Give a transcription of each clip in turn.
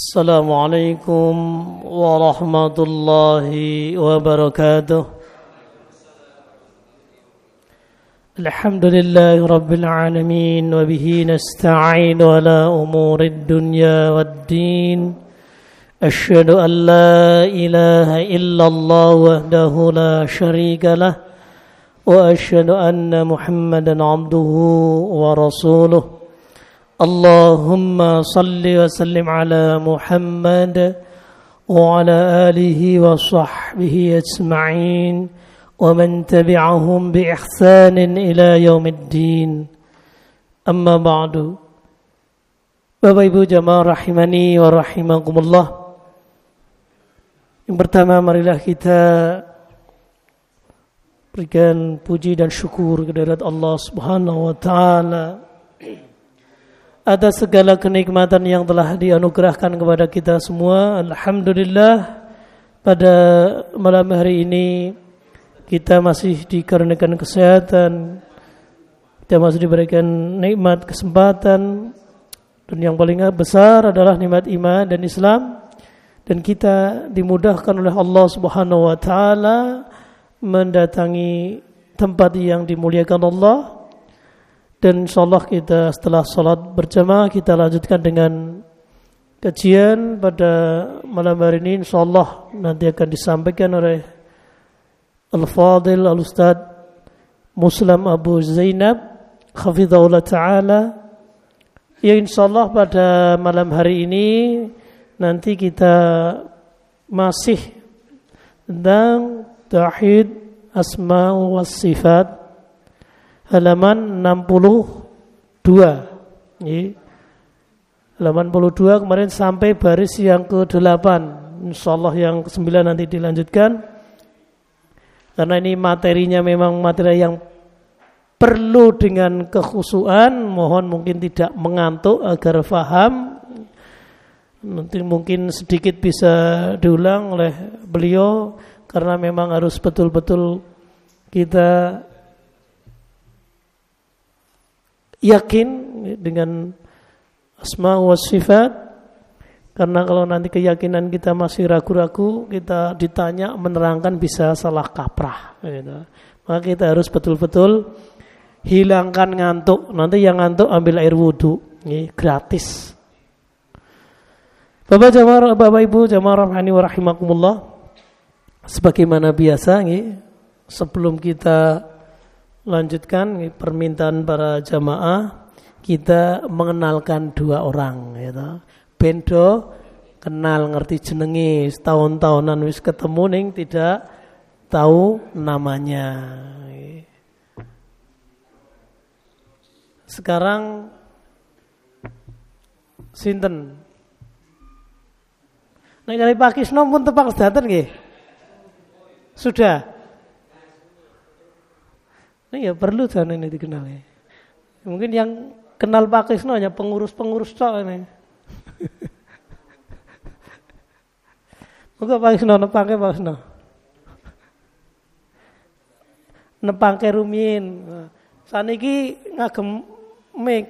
السلام عليكم ورحمة الله وبركاته. الحمد لله رب العالمين وبه نستعين على أمور الدنيا والدين. أشهد أن لا إله إلا الله وحده لا شريك له وأشهد أن محمدا عبده ورسوله. اللهم صل وسلم على محمد وعلى آله وصحبه أجمعين ومن تبعهم بإحسان إلى يوم الدين أما بعد Bapak Ibu jamaah rahimani wa rahimakumullah Yang pertama marilah kita berikan puji dan syukur kepada Allah Subhanahu wa taala atas segala kenikmatan yang telah dianugerahkan kepada kita semua. Alhamdulillah pada malam hari ini kita masih dikarenakan kesehatan, kita masih diberikan nikmat kesempatan. Dan yang paling besar adalah nikmat iman dan Islam. Dan kita dimudahkan oleh Allah Subhanahu wa taala mendatangi tempat yang dimuliakan Allah dan insyaallah kita setelah salat berjamaah kita lanjutkan dengan kajian pada malam hari ini. Insyaallah nanti akan disampaikan oleh Al-Fadil Al-Ustad Muslim Abu Zainab Khafidhahullah Ta'ala. Ya insyaallah pada malam hari ini nanti kita masih tentang Tauhid Asma wa Sifat halaman 62. Ini halaman 62 kemarin sampai baris yang ke-8. Insyaallah yang ke-9 nanti dilanjutkan. Karena ini materinya memang materi yang perlu dengan kekhusuan, mohon mungkin tidak mengantuk agar faham. Nanti mungkin sedikit bisa diulang oleh beliau karena memang harus betul-betul kita yakin dengan asma wa sifat. Karena kalau nanti keyakinan kita masih ragu-ragu kita ditanya menerangkan bisa salah kaprah gitu. maka kita harus betul-betul hilangkan ngantuk. Nanti yang ngantuk ambil air wudhu ini gratis. Bapak jamaah Bapak Ibu jamaah rahmani wa rahimakumullah sebagaimana biasa ini sebelum kita lanjutkan permintaan para jamaah kita mengenalkan dua orang gitu. Bendo kenal ngerti jenengi setahun-tahunan wis ketemu ning tidak tahu namanya. Sekarang sinten? Nek dari Pakisno pun tepak sedaten nggih. Sudah. Ini ya perlu sana ini dikenal ya. Mungkin yang kenal Pak Krisno hanya pengurus-pengurus tok ini. Moga Pak Krisno nepangke Pak Krisno. Nepangke rumiyin. Saniki ngagem mic.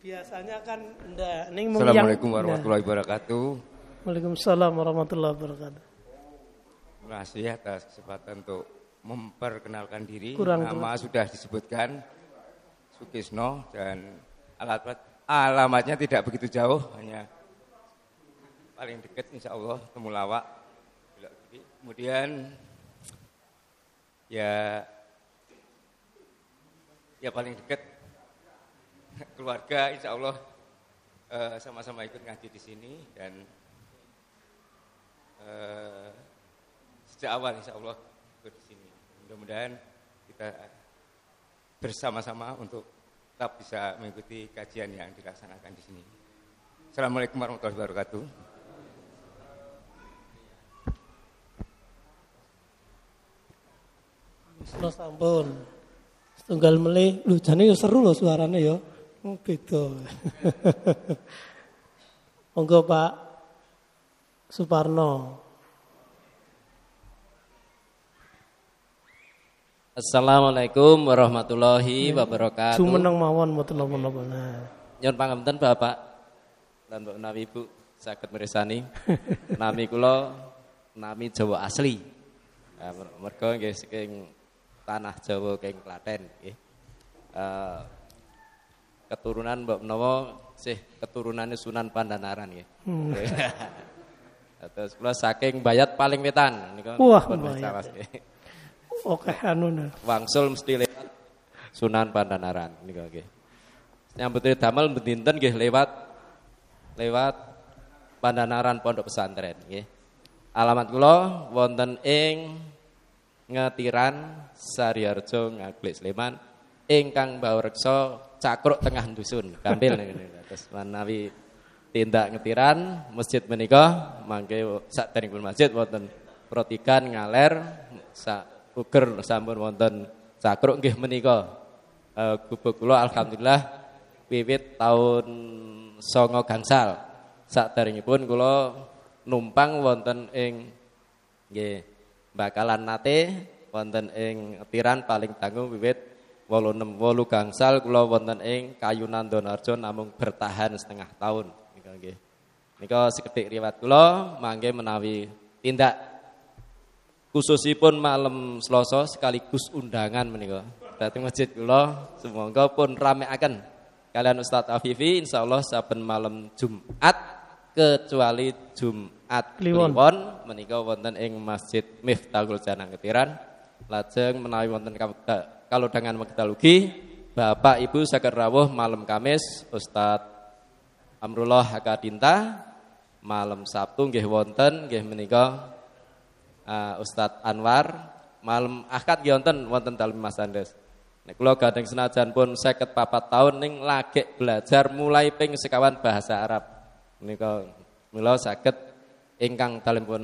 Biasanya kan ndak ning Assalamualaikum warahmatullahi wabarakatuh. Waalaikumsalam warahmatullahi wabarakatuh. Terima kasih atas kesempatan untuk memperkenalkan diri. Kurang Nama kurang. sudah disebutkan Sukisno dan alat alamatnya tidak begitu jauh, hanya paling dekat insya Allah Temulawak. Kemudian ya ya paling dekat keluarga insya Allah eh, sama-sama ikut ngaji di sini dan uh, sejak awal insya Allah di sini. Mudah-mudahan kita bersama-sama untuk tetap bisa mengikuti kajian yang dilaksanakan di sini. Assalamualaikum warahmatullahi wabarakatuh. Terus ampun. Tunggal melih, lu jane yo seru loh suaranya yo. Oh, beda. Monggo Pak Suparno. Assalamualaikum warahmatullahi wabarakatuh. Cuma nang mawon mboten napa-napa. Nyon pangapunten Bapak lan Mbok Nawi Ibu saged mirsani. nami kula nami Jawa asli. Nah, mergo nggih saking tanah Jawa keng Klaten nggih. Uh, keturunan Mbak Menawa sih keturunannya Sunan Pandanaran nggih. Hmm. Terus kula saking Bayat paling wetan niku. Wah, Bayat. Oke anu Wangsul mesti lewat Sunan Pandanaran niku nggih. Nyambut damel dinten nggih lewat lewat Pandanaran Pondok Pesantren nggih. Alamat kula wonten ing Ngetiran Sariarjo Ngaglik Sleman ingkang bawreksa cakruk tengah dusun gampil terus manawi tindak ngetiran masjid menika mangke sakderengipun masjid wonten protikan ngaler sak uger sampun wonten cakruk nggih menika. Uh, gubuk kula alhamdulillah wiwit tahun songo gangsal. Sakderengipun kula numpang wonten ing nggih bakalan nate wonten ing tiran paling tanggung wiwit 86 8 gangsal. Kula wonten ing Kayunan Donarjo namung bertahan setengah tahun. Nika nggih. Nika sekedhik riwayat kula mangke menawi tindak khususipun malam Selasa sekaligus undangan menika. Dhateng masjid kula semoga pun akan. Kalian Ustadz Afifi insyaallah saben malam Jumat kecuali Jumat Kliwon. menika wonten ing Masjid Miftahul Janah Ketiran. Lajeng menawi wonten kalau dengan Magdalugi Bapak Ibu saged rawuh malam Kamis Ustadz Amrullah Hakadinta malam Sabtu nggih wonten nggih menika uh, Ustadz Anwar malam akad wonten wonten dalem Mas Andes. Nek kula gading senajan pun seket papat tahun ning lagi belajar mulai ping sekawan bahasa Arab. Nika mila saged ingkang dalem pun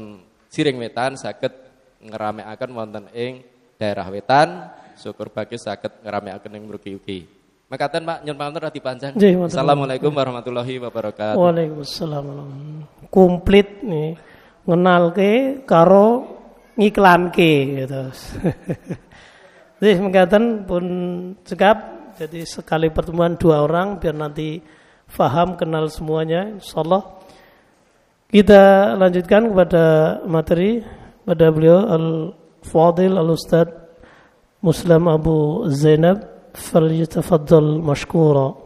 siring wetan saged ngeramekaken wonten ing daerah wetan syukur bagi saged ngeramekaken ing mriki-ugi. Makaten Pak nyun pamunten radi panjang. Assalamualaikum warahmatullahi wabarakatuh. Waalaikumsalam. Komplit nih ngenalke karo ngiklanke gitu. Jadi mengatakan pun cekap jadi sekali pertemuan dua orang biar nanti faham kenal semuanya insyaallah kita lanjutkan kepada materi pada beliau Al Fadil Al Ustad Muslim Abu Zainab falyatafaddal mashkura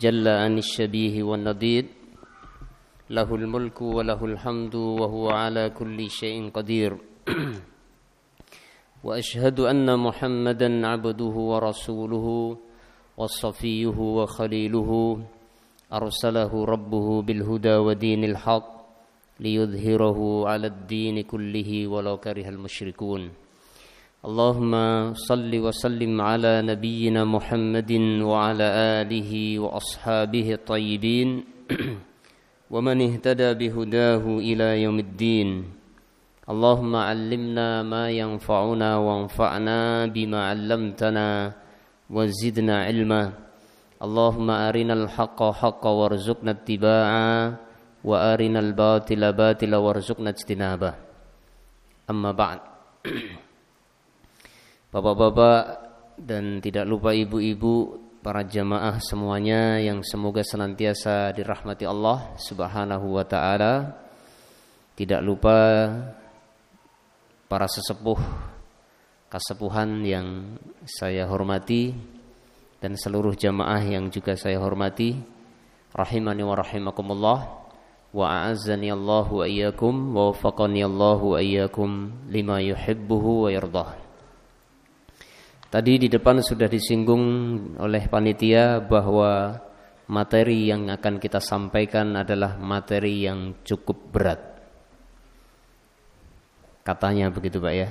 جل عن الشبيه والنضيد. له الملك وله الحمد وهو على كل شيء قدير. وأشهد أن محمدا عبده ورسوله وصفيه وخليله. أرسله ربه بالهدى ودين الحق ليظهره على الدين كله ولو كره المشركون. اللهم صل وسلم على نبينا محمد وعلى آله وأصحابه الطيبين. ومن اهتدى بهداه إلى يوم الدين. اللهم علمنا ما ينفعنا وانفعنا بما علمتنا وزدنا علما. اللهم أرنا الحق حقا وارزقنا اتباعا وأرنا الباطل باطلا وارزقنا اجتنابه. أما بعد. Bapak-bapak dan tidak lupa ibu-ibu para jamaah semuanya yang semoga senantiasa dirahmati Allah Subhanahu wa taala. Tidak lupa para sesepuh kasepuhan yang saya hormati dan seluruh jamaah yang juga saya hormati. Rahimani wa rahimakumullah wa a'azzani Allah wa iyyakum wa wafaqani Allah wa iyyakum lima yuhibbuhu wa yardah. Tadi di depan sudah disinggung oleh panitia bahwa materi yang akan kita sampaikan adalah materi yang cukup berat. Katanya begitu Pak ya.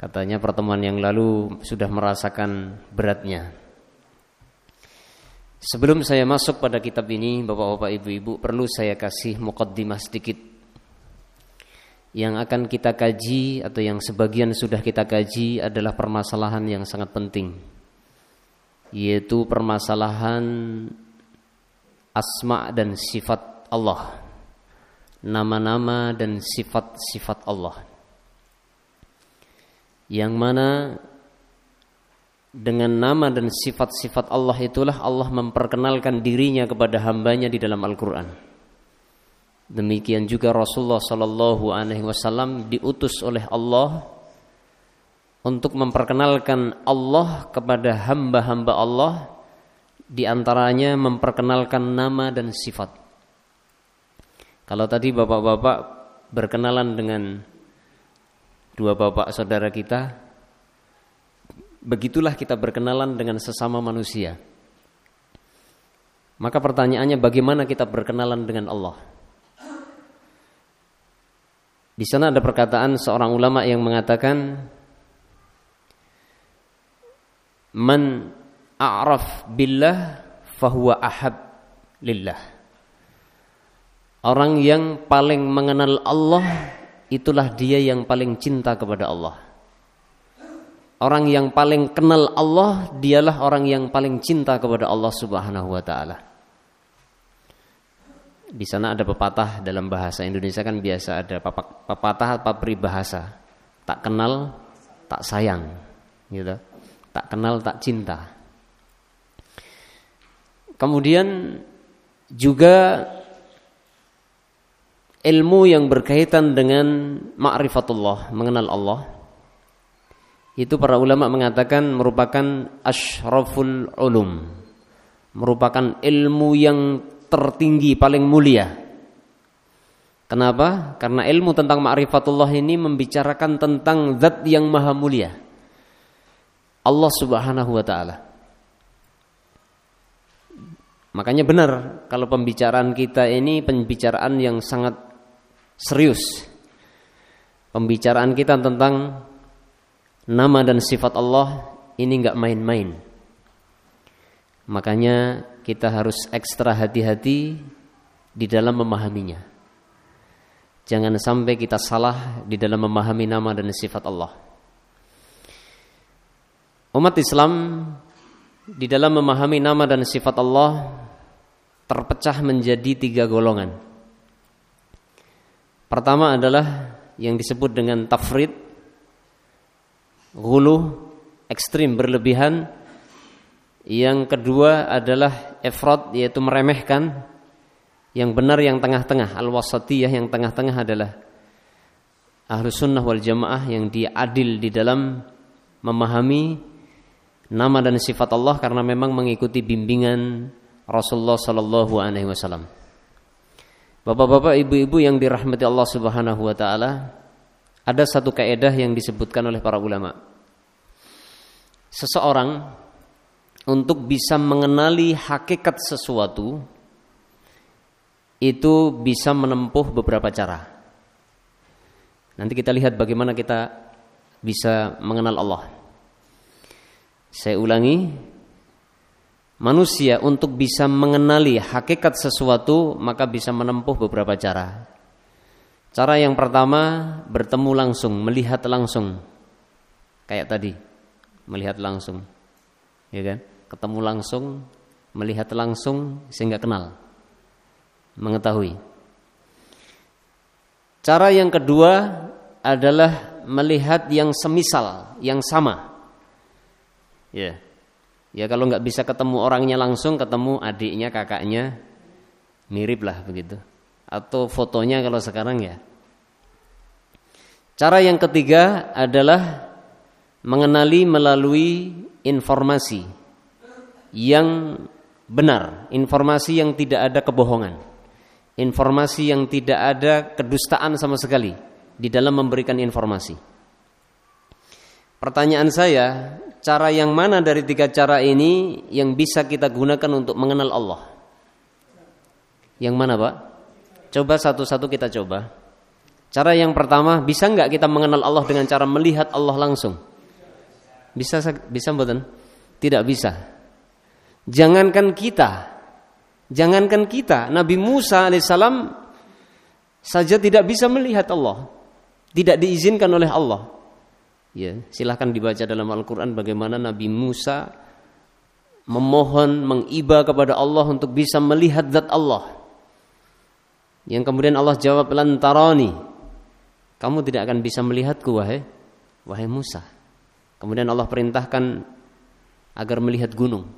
Katanya pertemuan yang lalu sudah merasakan beratnya. Sebelum saya masuk pada kitab ini, Bapak-bapak, Ibu-ibu, perlu saya kasih mukaddimah sedikit yang akan kita kaji atau yang sebagian sudah kita kaji adalah permasalahan yang sangat penting yaitu permasalahan asma dan sifat Allah nama-nama dan sifat-sifat Allah. Yang mana dengan nama dan sifat-sifat Allah itulah Allah memperkenalkan dirinya kepada hambanya di dalam Al-Quran Demikian juga Rasulullah Sallallahu Alaihi Wasallam diutus oleh Allah untuk memperkenalkan Allah kepada hamba-hamba Allah, di antaranya memperkenalkan nama dan sifat. Kalau tadi bapak-bapak berkenalan dengan dua bapak saudara kita, begitulah kita berkenalan dengan sesama manusia. Maka pertanyaannya bagaimana kita berkenalan dengan Allah? Di sana ada perkataan seorang ulama yang mengatakan Man a'raf billah fahuwa ahab lillah. Orang yang paling mengenal Allah itulah dia yang paling cinta kepada Allah. Orang yang paling kenal Allah dialah orang yang paling cinta kepada Allah Subhanahu wa taala di sana ada pepatah dalam bahasa Indonesia kan biasa ada pepatah apa peribahasa. Tak kenal tak sayang gitu. Tak kenal tak cinta. Kemudian juga ilmu yang berkaitan dengan ma'rifatullah mengenal Allah. Itu para ulama mengatakan merupakan asyraful ulum. Merupakan ilmu yang tertinggi, paling mulia. Kenapa? Karena ilmu tentang ma'rifatullah ini membicarakan tentang zat yang maha mulia. Allah Subhanahu wa taala. Makanya benar kalau pembicaraan kita ini pembicaraan yang sangat serius. Pembicaraan kita tentang nama dan sifat Allah ini nggak main-main. Makanya kita harus ekstra hati-hati di dalam memahaminya. Jangan sampai kita salah di dalam memahami nama dan sifat Allah. Umat Islam di dalam memahami nama dan sifat Allah terpecah menjadi tiga golongan. Pertama adalah yang disebut dengan tafrid, gulu, ekstrim berlebihan yang kedua adalah efrod yaitu meremehkan. Yang benar yang tengah-tengah, al-wasatiyah yang tengah-tengah adalah ahlu sunnah wal jamaah yang dia adil di dalam memahami nama dan sifat Allah karena memang mengikuti bimbingan Rasulullah Sallallahu Alaihi Wasallam. Bapak-bapak, ibu-ibu yang dirahmati Allah Subhanahu Wa Taala, ada satu kaidah yang disebutkan oleh para ulama. Seseorang untuk bisa mengenali hakikat sesuatu itu bisa menempuh beberapa cara. Nanti kita lihat bagaimana kita bisa mengenal Allah. Saya ulangi, manusia untuk bisa mengenali hakikat sesuatu maka bisa menempuh beberapa cara. Cara yang pertama bertemu langsung, melihat langsung. Kayak tadi, melihat langsung. Ya kan? Ketemu langsung, melihat langsung sehingga kenal, mengetahui. Cara yang kedua adalah melihat yang semisal, yang sama. Ya. Ya kalau nggak bisa ketemu orangnya langsung, ketemu adiknya, kakaknya, mirip lah begitu. Atau fotonya kalau sekarang ya. Cara yang ketiga adalah mengenali melalui informasi yang benar, informasi yang tidak ada kebohongan, informasi yang tidak ada kedustaan sama sekali di dalam memberikan informasi. Pertanyaan saya, cara yang mana dari tiga cara ini yang bisa kita gunakan untuk mengenal Allah? Yang mana Pak? Coba satu-satu kita coba. Cara yang pertama, bisa nggak kita mengenal Allah dengan cara melihat Allah langsung? Bisa bisa mboten? Tidak bisa. Jangankan kita, jangankan kita, Nabi Musa alaihissalam saja tidak bisa melihat Allah, tidak diizinkan oleh Allah. Ya, silahkan dibaca dalam Al-Quran bagaimana Nabi Musa memohon mengiba kepada Allah untuk bisa melihat zat Allah. Yang kemudian Allah jawab lantarani. Kamu tidak akan bisa melihatku wahai wahai Musa. Kemudian Allah perintahkan agar melihat gunung.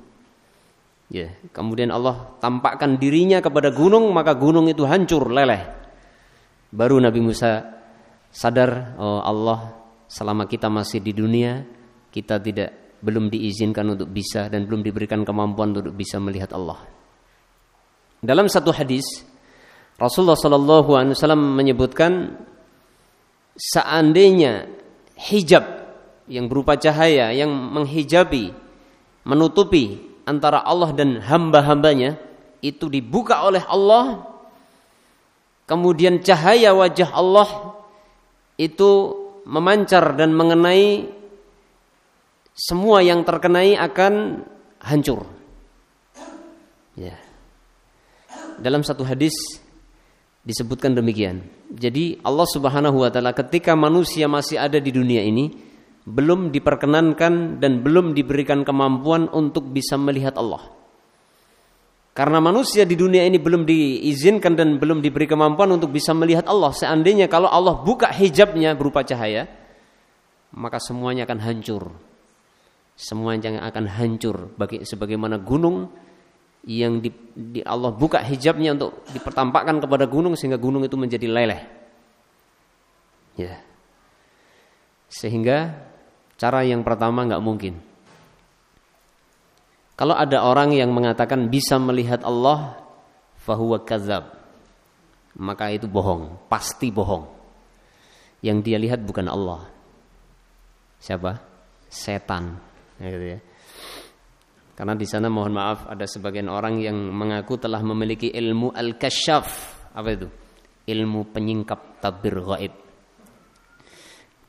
Ya, kemudian Allah tampakkan dirinya kepada gunung, maka gunung itu hancur, leleh. Baru Nabi Musa sadar, oh Allah, selama kita masih di dunia, kita tidak belum diizinkan untuk bisa dan belum diberikan kemampuan untuk bisa melihat Allah. Dalam satu hadis, Rasulullah Shallallahu Alaihi Wasallam menyebutkan seandainya hijab yang berupa cahaya yang menghijabi, menutupi antara Allah dan hamba-hambanya itu dibuka oleh Allah, kemudian cahaya wajah Allah itu memancar dan mengenai semua yang terkenai akan hancur. Ya. Dalam satu hadis disebutkan demikian. Jadi Allah Subhanahu wa taala ketika manusia masih ada di dunia ini belum diperkenankan dan belum diberikan kemampuan untuk bisa melihat Allah. Karena manusia di dunia ini belum diizinkan dan belum diberi kemampuan untuk bisa melihat Allah. Seandainya kalau Allah buka hijabnya berupa cahaya, maka semuanya akan hancur. Semuanya akan hancur bagi sebagaimana gunung yang di, di Allah buka hijabnya untuk dipertampakkan kepada gunung sehingga gunung itu menjadi leleh. Ya. Sehingga cara yang pertama nggak mungkin. Kalau ada orang yang mengatakan bisa melihat Allah, fahuwa kazab. Maka itu bohong, pasti bohong. Yang dia lihat bukan Allah. Siapa? Setan. Ya, gitu ya. Karena di sana mohon maaf ada sebagian orang yang mengaku telah memiliki ilmu al-kasyaf. Apa itu? Ilmu penyingkap tabir gaib.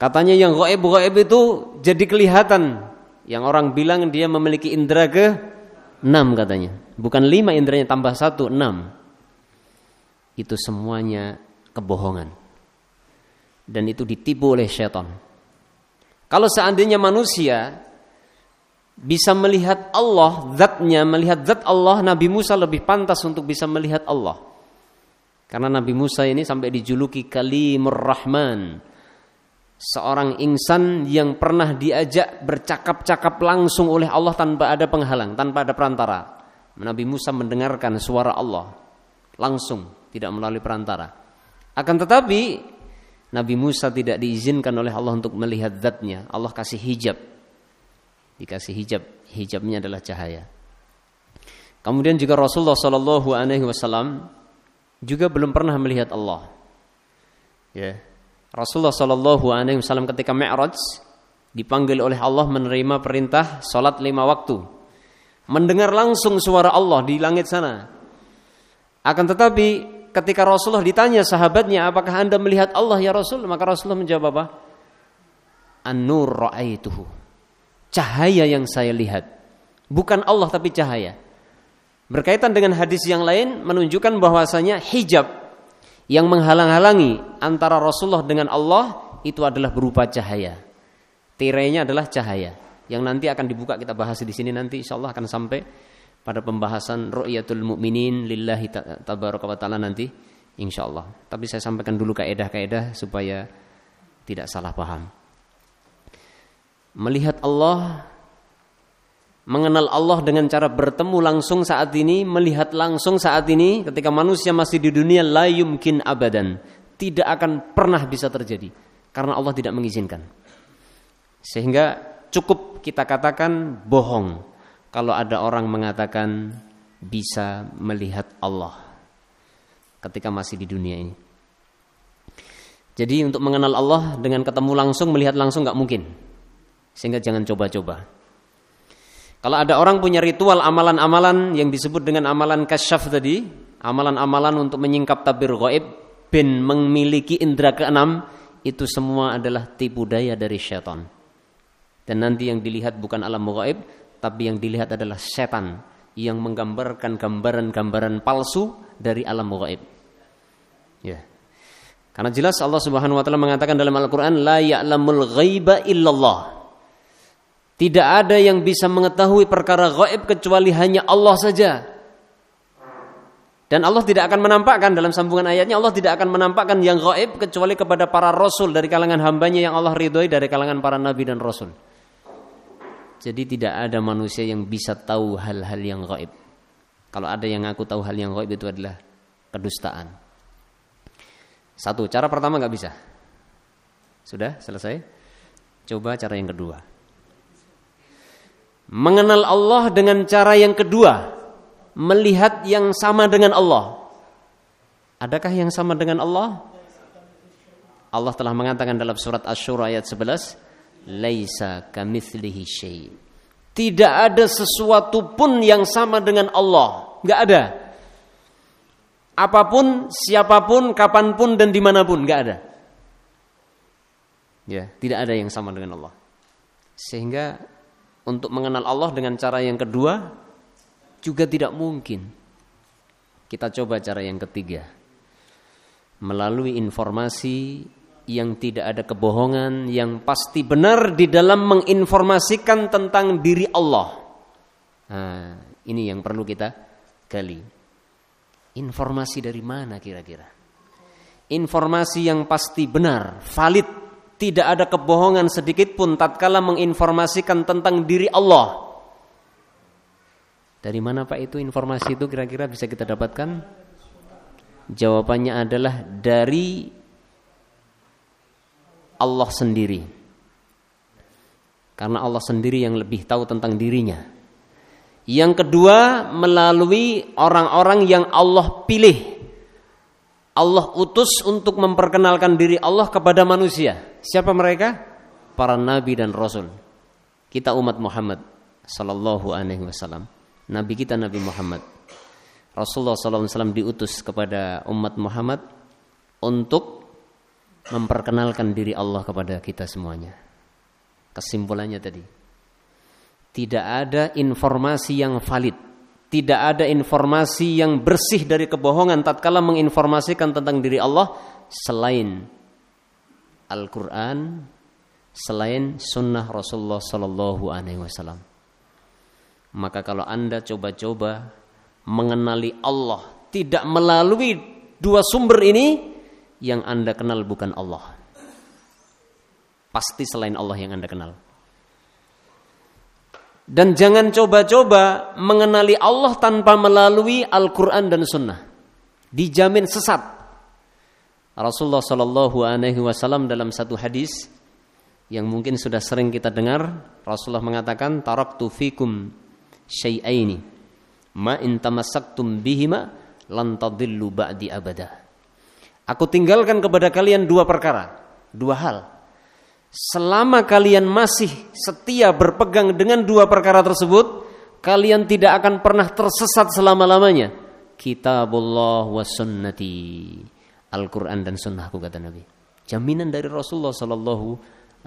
Katanya yang gaib-gaib itu jadi kelihatan. Yang orang bilang dia memiliki indera ke enam katanya. Bukan lima inderanya tambah satu, enam. Itu semuanya kebohongan. Dan itu ditipu oleh syaitan. Kalau seandainya manusia bisa melihat Allah, zatnya, melihat zat Allah, Nabi Musa lebih pantas untuk bisa melihat Allah. Karena Nabi Musa ini sampai dijuluki Kalimur Rahman. Seorang insan yang pernah diajak bercakap-cakap langsung oleh Allah tanpa ada penghalang, tanpa ada perantara. Nabi Musa mendengarkan suara Allah langsung, tidak melalui perantara. Akan tetapi Nabi Musa tidak diizinkan oleh Allah untuk melihat zatnya. Allah kasih hijab dikasih hijab hijabnya adalah cahaya kemudian juga Rasulullah Shallallahu Alaihi Wasallam juga belum pernah melihat Allah ya Rasulullah Shallallahu Alaihi Wasallam ketika Mi'raj dipanggil oleh Allah menerima perintah sholat lima waktu. Mendengar langsung suara Allah di langit sana. Akan tetapi ketika Rasulullah ditanya sahabatnya apakah anda melihat Allah ya Rasul? Maka Rasulullah menjawab apa? An-nur ra'aituhu. Cahaya yang saya lihat. Bukan Allah tapi cahaya. Berkaitan dengan hadis yang lain menunjukkan bahwasanya hijab yang menghalang-halangi antara Rasulullah dengan Allah itu adalah berupa cahaya. Tirainya adalah cahaya yang nanti akan dibuka kita bahas di sini nanti insyaallah akan sampai pada pembahasan ru'yatul mukminin lillahi tabaraka wa taala nanti insyaallah. Tapi saya sampaikan dulu kaidah-kaidah supaya tidak salah paham melihat Allah, mengenal Allah dengan cara bertemu langsung saat ini, melihat langsung saat ini ketika manusia masih di dunia la yumkin abadan, tidak akan pernah bisa terjadi karena Allah tidak mengizinkan. Sehingga cukup kita katakan bohong kalau ada orang mengatakan bisa melihat Allah ketika masih di dunia ini. Jadi untuk mengenal Allah dengan ketemu langsung, melihat langsung nggak mungkin. Sehingga jangan coba-coba. Kalau ada orang punya ritual amalan-amalan yang disebut dengan amalan kasyaf tadi, amalan-amalan untuk menyingkap tabir gaib, ben memiliki indera keenam, itu semua adalah tipu daya dari syaitan. Dan nanti yang dilihat bukan alam gaib, tapi yang dilihat adalah setan yang menggambarkan gambaran-gambaran palsu dari alam gaib. Ya. Karena jelas Allah Subhanahu wa taala mengatakan dalam Al-Qur'an la ya'lamul ghaiba illallah. Tidak ada yang bisa mengetahui perkara gaib kecuali hanya Allah saja. Dan Allah tidak akan menampakkan dalam sambungan ayatnya Allah tidak akan menampakkan yang gaib kecuali kepada para rasul dari kalangan hambanya yang Allah ridhoi dari kalangan para nabi dan rasul. Jadi tidak ada manusia yang bisa tahu hal-hal yang gaib. Kalau ada yang aku tahu hal yang gaib itu adalah kedustaan. Satu, cara pertama nggak bisa. Sudah selesai? Coba cara yang kedua. Mengenal Allah dengan cara yang kedua, melihat yang sama dengan Allah. Adakah yang sama dengan Allah? Allah telah mengatakan dalam surat Asy-Syura ayat 11, laisa kamitslihi syai. Tidak ada sesuatu pun yang sama dengan Allah, nggak ada. Apa pun, siapa pun, kapan pun dan di mana pun, nggak ada. Ya, tidak ada yang sama dengan Allah. Sehingga untuk mengenal Allah dengan cara yang kedua juga tidak mungkin. Kita coba cara yang ketiga. Melalui informasi yang tidak ada kebohongan, yang pasti benar di dalam menginformasikan tentang diri Allah. Nah, ini yang perlu kita gali. Informasi dari mana kira-kira? Informasi yang pasti benar, valid, tidak ada kebohongan sedikit pun tatkala menginformasikan tentang diri Allah. Dari mana Pak itu informasi itu kira-kira bisa kita dapatkan? Jawabannya adalah dari Allah sendiri. Karena Allah sendiri yang lebih tahu tentang dirinya. Yang kedua, melalui orang-orang yang Allah pilih. Allah utus untuk memperkenalkan diri Allah kepada manusia. Siapa mereka? Para nabi dan rasul. Kita umat Muhammad sallallahu alaihi wasallam. Nabi kita Nabi Muhammad. Rasulullah sallallahu alaihi wasallam diutus kepada umat Muhammad untuk memperkenalkan diri Allah kepada kita semuanya. Kesimpulannya tadi, tidak ada informasi yang valid, tidak ada informasi yang bersih dari kebohongan tatkala menginformasikan tentang diri Allah selain Al-Qur'an, selain sunnah Rasulullah Sallallahu Alaihi Wasallam. Maka kalau anda coba-coba mengenali Allah tidak melalui dua sumber ini, yang Anda kenal bukan Allah. Pasti selain Allah yang Anda kenal. Dan jangan coba-coba mengenali Allah tanpa melalui Al-Quran dan Sunnah. Dijamin sesat. Rasulullah Shallallahu Alaihi Wasallam dalam satu hadis yang mungkin sudah sering kita dengar, Rasulullah mengatakan, "Taraktu fikum syai'aini, ma in tamassaktum bihima lan tadillu ba'di abada." Aku tinggalkan kepada kalian dua perkara, dua hal. Selama kalian masih setia berpegang dengan dua perkara tersebut, kalian tidak akan pernah tersesat selama-lamanya. Kitabullah wa sunnati. Al-Quran dan sunnahku kata Nabi. Jaminan dari Rasulullah Sallallahu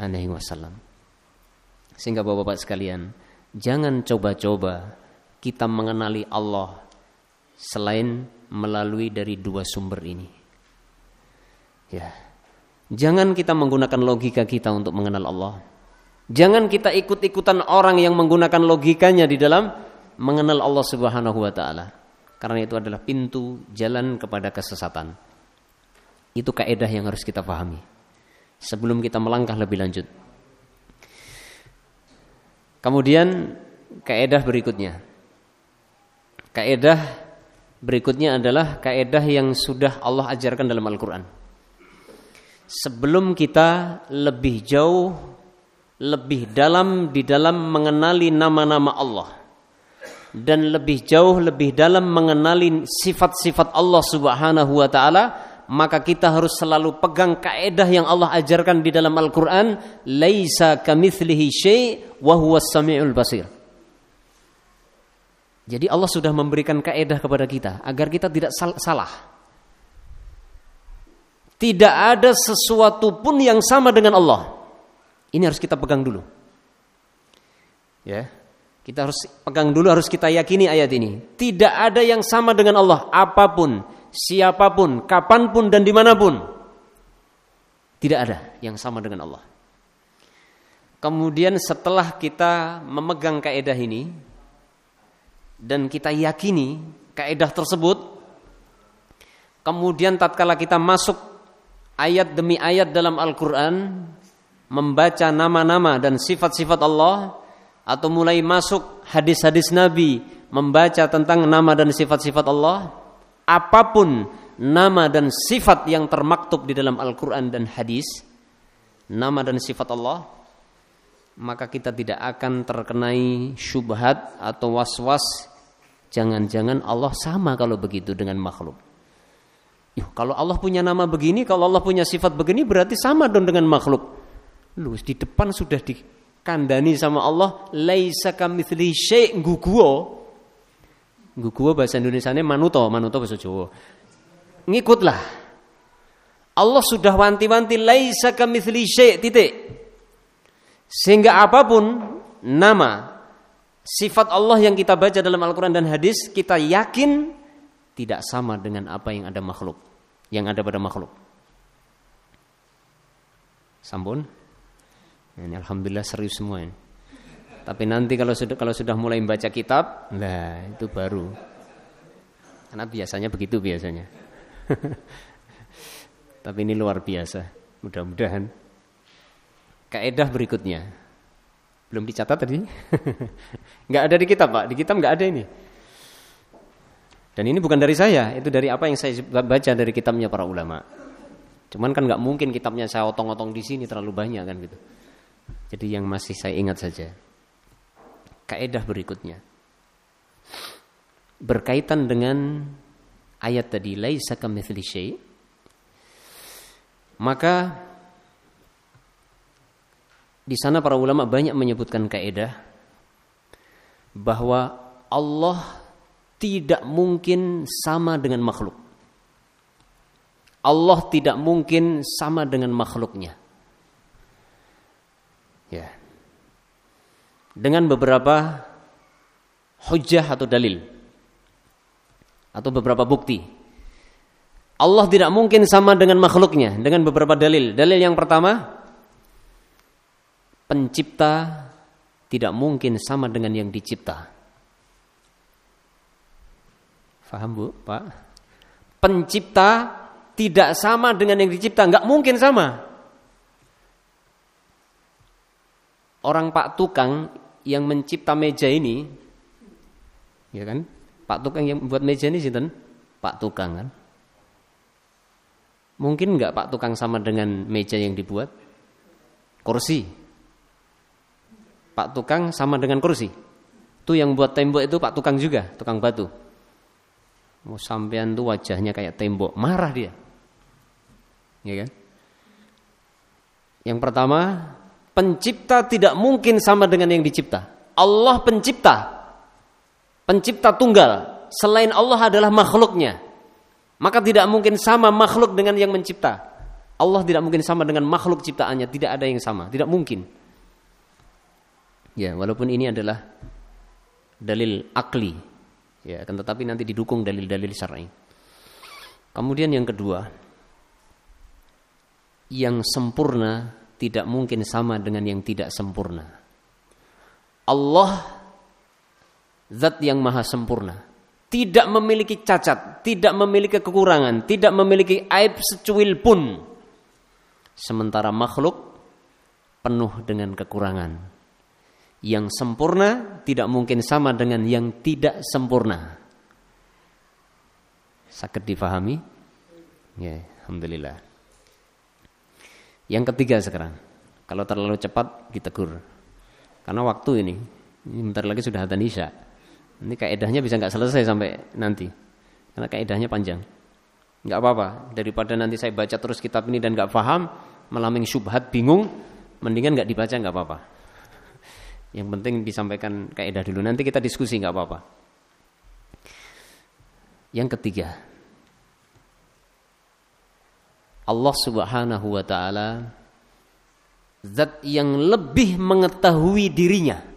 Alaihi Wasallam. Sehingga bapak-bapak sekalian, jangan coba-coba kita mengenali Allah selain melalui dari dua sumber ini. Ya. Jangan kita menggunakan logika kita untuk mengenal Allah. Jangan kita ikut-ikutan orang yang menggunakan logikanya di dalam mengenal Allah Subhanahu wa taala. Karena itu adalah pintu jalan kepada kesesatan. Itu kaidah yang harus kita pahami. Sebelum kita melangkah lebih lanjut. Kemudian kaidah berikutnya. Kaidah berikutnya adalah kaidah yang sudah Allah ajarkan dalam Al-Qur'an sebelum kita lebih jauh lebih dalam di dalam mengenali nama-nama Allah dan lebih jauh lebih dalam mengenali sifat-sifat Allah Subhanahu wa taala maka kita harus selalu pegang kaedah yang Allah ajarkan di dalam Al-Qur'an, laisa kamitslihi syai' wa huwas samiul basir. Jadi Allah sudah memberikan kaedah kepada kita agar kita tidak salah. Tidak ada sesuatu pun yang sama dengan Allah. Ini harus kita pegang dulu. Ya. Kita harus pegang dulu, harus kita yakini ayat ini. Tidak ada yang sama dengan Allah apa pun siapa pun, kapan pun dan di mana pun. Tidak ada yang sama dengan Allah. Kemudian setelah kita memegang kaedah ini dan kita yakini kaedah tersebut, kemudian tatkala kita masuk ayat demi ayat dalam Al-Qur'an, membaca nama-nama dan sifat-sifat Allah atau mulai masuk hadis-hadis Nabi membaca tentang nama dan sifat-sifat Allah, apa pun nama dan sifat yang termaktub di dalam Al-Quran dan hadis, nama dan sifat Allah, maka kita tidak akan terkenai syubhat atau was-was. Jangan-jangan Allah sama kalau begitu dengan makhluk. Yuh, kalau Allah punya nama begini, kalau Allah punya sifat begini, berarti sama dong dengan makhluk. Lu di depan sudah dikandani sama Allah, laisa kamitsli syai' guguo. Guguwa bahasa Indonesia ini manuto, manuto bahasa Jawa. Ngikutlah. Allah sudah wanti-wanti laisa kamitsli syai' titik. Sehingga apa pun nama sifat Allah yang kita baca dalam Al-Qur'an dan hadis, kita yakin tidak sama dengan apa yang ada makhluk, yang ada pada makhluk. Sambun. Ini alhamdulillah serius semua ini. Tapi nanti kalau sudah kalau sudah mulai membaca kitab, nah itu baru. Karena biasanya begitu biasanya. Tapi ini luar biasa. Mudah-mudahan. Kaedah berikutnya. Belum dicatat tadi? Enggak ada di kitab, Pak. Di kitab enggak ada ini. Dan ini bukan dari saya, itu dari apa yang saya baca dari kitabnya para ulama. Cuman kan nggak mungkin kitabnya saya otong-otong di sini terlalu banyak kan gitu. Jadi yang masih saya ingat saja kaedah berikutnya. Berkaitan dengan ayat tadi laisa kamitsli syai. Maka di sana para ulama banyak menyebutkan kaedah bahwa Allah tidak mungkin sama dengan makhluk. Allah tidak mungkin sama dengan makhluknya. Ya dengan beberapa hujah atau dalil atau beberapa bukti. Allah tidak mungkin sama dengan makhluknya dengan beberapa dalil. Dalil yang pertama, pencipta tidak mungkin sama dengan yang dicipta. Faham bu, pak? Pencipta tidak sama dengan yang dicipta, nggak mungkin sama. Orang pak tukang yang mencipta meja ini ya kan? Pak tukang yang buat meja ini sinten? Pak tukang kan? Mungkin nggak Pak tukang sama dengan meja yang dibuat? Kursi. Pak tukang sama dengan kursi. Itu yang buat tembok itu Pak tukang juga tukang batu. Mau sampean tuh wajahnya kayak tembok marah dia. Ya kan? Yang pertama Pencipta tidak mungkin sama dengan yang dicipta. Allah pencipta. Pencipta tunggal. Selain Allah adalah makhluknya. Maka tidak mungkin sama makhluk dengan yang mencipta. Allah tidak mungkin sama dengan makhluk ciptaannya. Tidak ada yang sama. Tidak mungkin. Ya, walaupun ini adalah dalil akli. Ya, akan tetapi nanti didukung dalil-dalil syar'i. Kemudian yang kedua, yang sempurna tidak mungkin sama dengan yang tidak sempurna. Allah zat yang maha sempurna, tidak memiliki cacat, tidak memiliki kekurangan, tidak memiliki aib secuil pun. Sementara makhluk penuh dengan kekurangan. Yang sempurna tidak mungkin sama dengan yang tidak sempurna. Sakit difahami? Ya, alhamdulillah. Yang ketiga sekarang, kalau terlalu cepat ditegur. Karena waktu ini, ini bentar lagi sudah adzan Isya. Ini kaedahnya bisa nggak selesai sampai nanti. Karena kaedahnya panjang. nggak apa-apa daripada nanti saya baca terus kitab ini dan nggak paham malah syubhat bingung mendingan nggak dibaca nggak apa-apa yang penting disampaikan kaidah dulu nanti kita diskusi nggak apa-apa yang ketiga Allah Subhanahu wa taala zat yang lebih mengetahui dirinya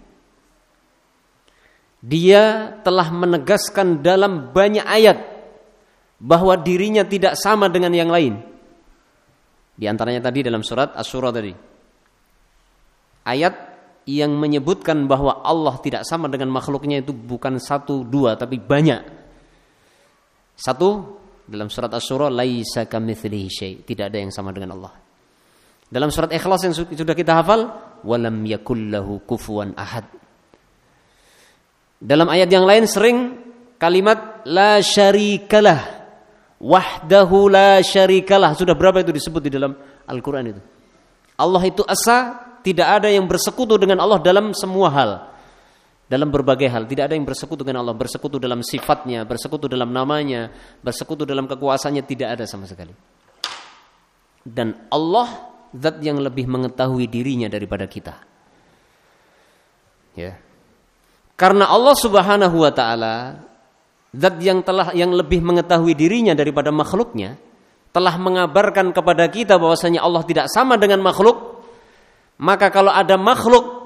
dia telah menegaskan dalam banyak ayat bahwa dirinya tidak sama dengan yang lain. Di antaranya tadi dalam surat Asy-Syura tadi. Ayat yang menyebutkan bahwa Allah tidak sama dengan makhluknya itu bukan satu dua tapi banyak. Satu dalam surat Asy-Syura laisa kamitslihi syai, tidak ada yang sama dengan Allah. Dalam surat Ikhlas yang sudah kita hafal, walam yakullahu kufuwan ahad. Dalam ayat yang lain sering kalimat la syarikalah wahdahu la syarikalah. Sudah berapa itu disebut di dalam Al-Qur'an itu? Allah itu asa, tidak ada yang bersekutu dengan Allah dalam semua hal. Dalam berbagai hal, tidak ada yang bersekutu dengan Allah, bersekutu dalam sifatnya, bersekutu dalam namanya, bersekutu dalam kekuasaannya tidak ada sama sekali. Dan Allah zat yang lebih mengetahui dirinya daripada kita. Ya. Karena Allah Subhanahu wa taala zat yang telah yang lebih mengetahui dirinya daripada makhluknya telah mengabarkan kepada kita bahwasanya Allah tidak sama dengan makhluk maka kalau ada makhluk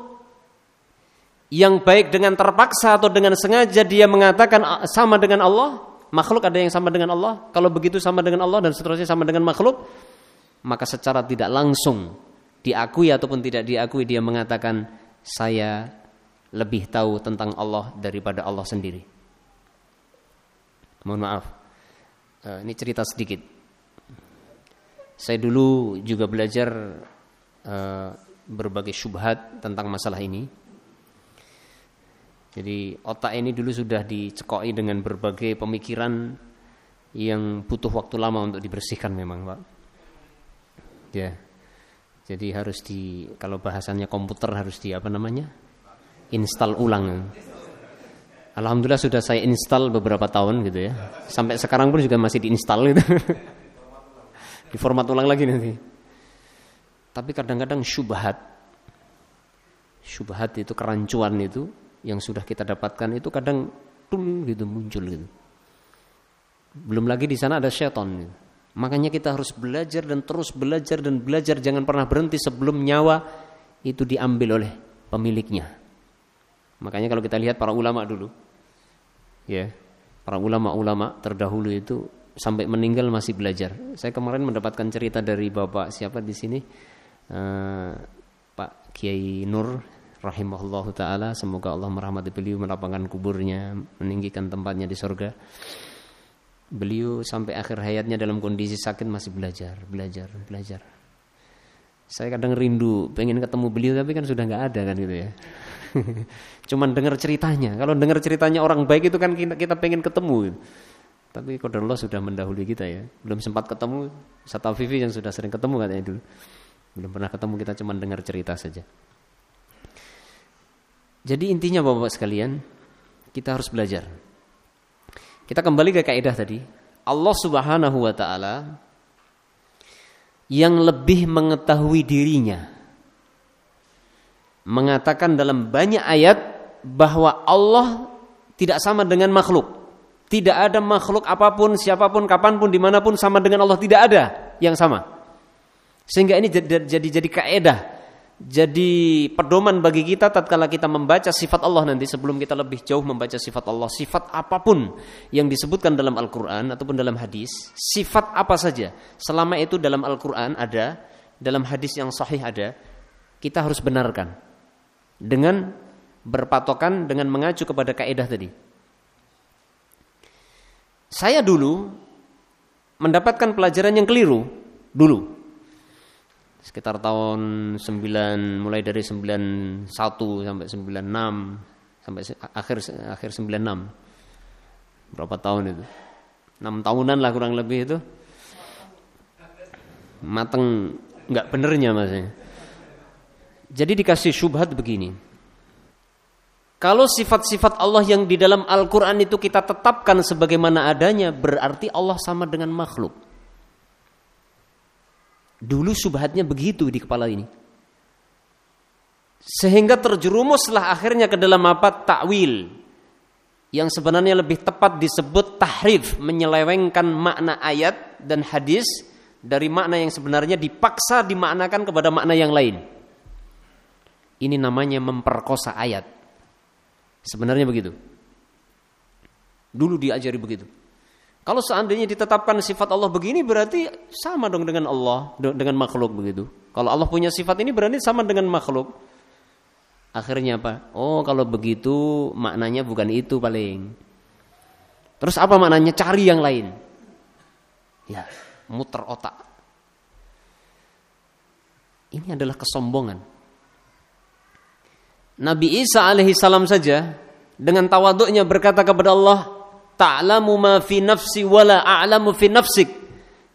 yang baik dengan terpaksa atau dengan sengaja dia mengatakan ah, sama dengan Allah makhluk ada yang sama dengan Allah kalau begitu sama dengan Allah dan seterusnya sama dengan makhluk maka secara tidak langsung diakui ataupun tidak diakui dia mengatakan saya lebih tahu tentang Allah daripada Allah sendiri Mohon maaf. Uh, ini cerita sedikit. Saya dulu juga belajar uh, berbagai syubhat tentang masalah ini. Jadi otak ini dulu sudah dicekoi dengan berbagai pemikiran yang butuh waktu lama untuk dibersihkan memang, Pak. Ya. Jadi harus di kalau bahasannya komputer harus di apa namanya? install ulang. Alhamdulillah sudah saya install beberapa tahun gitu ya. Sampai sekarang pun juga masih diinstal gitu. Di format ulang lagi nanti. Tapi kadang-kadang syubhat. Syubhat itu kerancuan itu yang sudah kita dapatkan itu kadang tum gitu muncul gitu. Belum lagi di sana ada setan gitu. Makanya kita harus belajar dan terus belajar dan belajar jangan pernah berhenti sebelum nyawa itu diambil oleh pemiliknya. Makanya kalau kita lihat para ulama dulu, ya, para ulama-ulama terdahulu itu sampai meninggal masih belajar. Saya kemarin mendapatkan cerita dari bapak siapa di sini, uh, Pak Kiai Nur, rahimahullah taala. Semoga Allah merahmati beliau, melapangkan kuburnya, meninggikan tempatnya di surga. Beliau sampai akhir hayatnya dalam kondisi sakit masih belajar, belajar, belajar. Saya kadang rindu, pengen ketemu beliau tapi kan sudah nggak ada kan gitu ya. Cuman dengar ceritanya. Kalau dengar ceritanya orang baik itu kan kita, kita pengen ketemu. Tapi Allah sudah mendahului kita ya. Belum sempat ketemu. Satu Vivi yang sudah sering ketemu katanya dulu. Belum pernah ketemu kita cuman dengar cerita saja. Jadi intinya Bapak sekalian, kita harus belajar. Kita kembali ke kaidah tadi. Allah Subhanahu wa taala yang lebih mengetahui dirinya mengatakan dalam banyak ayat bahwa Allah tidak sama dengan makhluk. Tidak ada makhluk apa pun, siapa pun, kapan pun, di mana pun sama dengan Allah. Tidak ada yang sama. Sehingga ini jadi jadi, jadi kaedah, jadi pedoman bagi kita tatkala kita membaca sifat Allah nanti sebelum kita lebih jauh membaca sifat Allah, sifat apa pun yang disebutkan dalam Al-Qur'an ataupun dalam hadis, sifat apa saja, selama itu dalam Al-Qur'an ada, dalam hadis yang sahih ada, kita harus benarkan dengan berpatokan dengan mengacu kepada kaidah tadi. Saya dulu mendapatkan pelajaran yang keliru dulu. Sekitar tahun 9 mulai dari 91 sampai 96 sampai akhir akhir 96. Berapa tahun itu? 6 tahunan lah kurang lebih itu. Mateng nggak benernya masnya. Jadi dikasih syubhat begini. Kalau sifat-sifat Allah yang di dalam Al-Quran itu kita tetapkan sebagaimana adanya, berarti Allah sama dengan makhluk. Dulu subhatnya begitu di kepala ini. Sehingga terjerumuslah akhirnya ke dalam apa? Takwil. Yang sebenarnya lebih tepat disebut tahrif, menyelewengkan makna ayat dan hadis dari makna yang sebenarnya dipaksa dimaknakan kepada makna yang lain. Ini namanya memperkosa ayat. Sebenarnya begitu. Dulu diajari begitu. Kalau seandainya ditetapkan sifat Allah begini berarti sama dong dengan Allah, dengan makhluk begitu. Kalau Allah punya sifat ini berarti sama dengan makhluk. Akhirnya apa? Oh kalau begitu maknanya bukan itu paling. Terus apa maknanya? Cari yang lain. Ya, muter otak. Ini adalah kesombongan. Nabi Isa alaihi salam saja dengan tawaduknya berkata kepada Allah, "Ta'lamu ma fi nafsi wala a'lamu fi nafsik."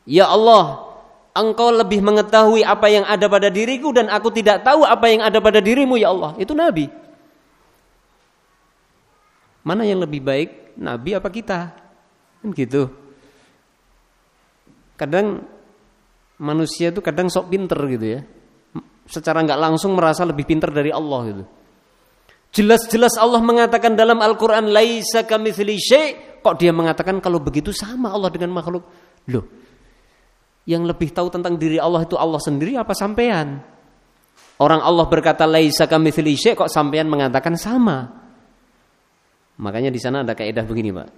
Ya Allah, Engkau lebih mengetahui apa yang ada pada diriku dan aku tidak tahu apa yang ada pada dirimu ya Allah. Itu Nabi. Mana yang lebih baik, Nabi apa kita? Kan gitu. Kadang manusia itu kadang sok pinter gitu ya. Secara nggak langsung merasa lebih pinter dari Allah gitu. Jelas-jelas Allah mengatakan dalam Al-Quran Laisa kamithli syai' Kok dia mengatakan kalau begitu sama Allah dengan makhluk Loh Yang lebih tahu tentang diri Allah itu Allah sendiri apa sampean Orang Allah berkata Laisa kamithli syai' Kok sampean mengatakan sama Makanya di sana ada kaidah begini Pak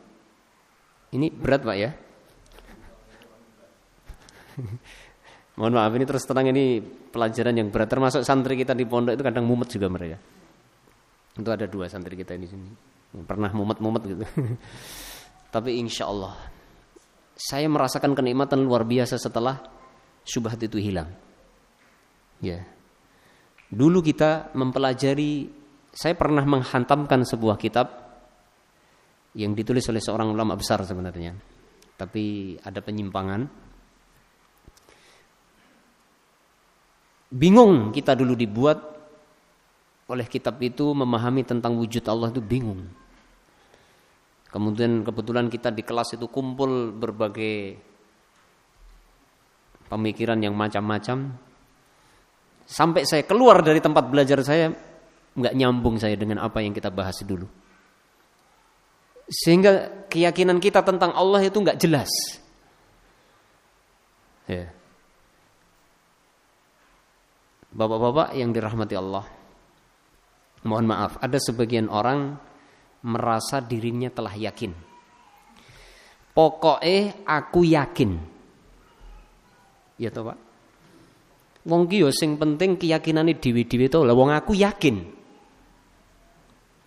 Ini berat Pak ya Mohon maaf ini terus terang ini pelajaran yang berat termasuk santri kita di pondok itu kadang mumet juga mereka. Itu ada dua santri kita di sini. Pernah mumet-mumet gitu. Tapi insya Allah saya merasakan kenikmatan luar biasa setelah syubhat itu hilang. Ya. Dulu kita mempelajari saya pernah menghantamkan sebuah kitab yang ditulis oleh seorang ulama besar sebenarnya. Tapi ada penyimpangan. Bingung kita dulu dibuat oleh kitab itu memahami tentang wujud Allah itu bingung. Kemudian kebetulan kita di kelas itu kumpul berbagai pemikiran yang macam-macam. Sampai saya keluar dari tempat belajar saya nggak nyambung saya dengan apa yang kita bahas dulu. Sehingga keyakinan kita tentang Allah itu nggak jelas. Ya. Bapak-bapak yang dirahmati Allah mohon maaf, ada sebagian orang merasa dirinya telah yakin. Pokoknya aku yakin. Ya toh Pak. Wong ki sing penting keyakinane dhewe-dhewe to. Lah wong aku yakin.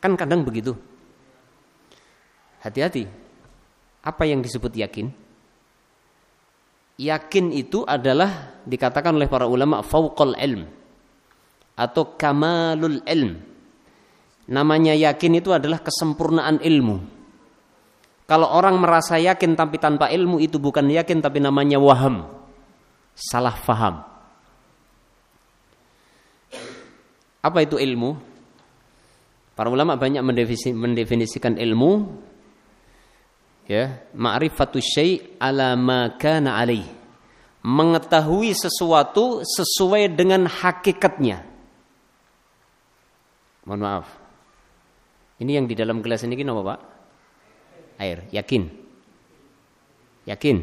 Kan kadang begitu. Hati-hati. Apa yang disebut yakin? Yakin itu adalah dikatakan oleh para ulama fauqal ilm atau kamalul ilm Namanya yakin itu adalah kesempurnaan ilmu. Kalau orang merasa yakin tapi tanpa ilmu itu bukan yakin tapi namanya waham. Salah faham. Apa itu ilmu? Para ulama banyak mendefinisikan ilmu ya, ma'rifatu syai' ala ma kana alaih. Mengetahui sesuatu sesuai dengan hakikatnya. Mohon maaf. Ini yang di dalam gelas ini apa Pak? Air, yakin? Yakin?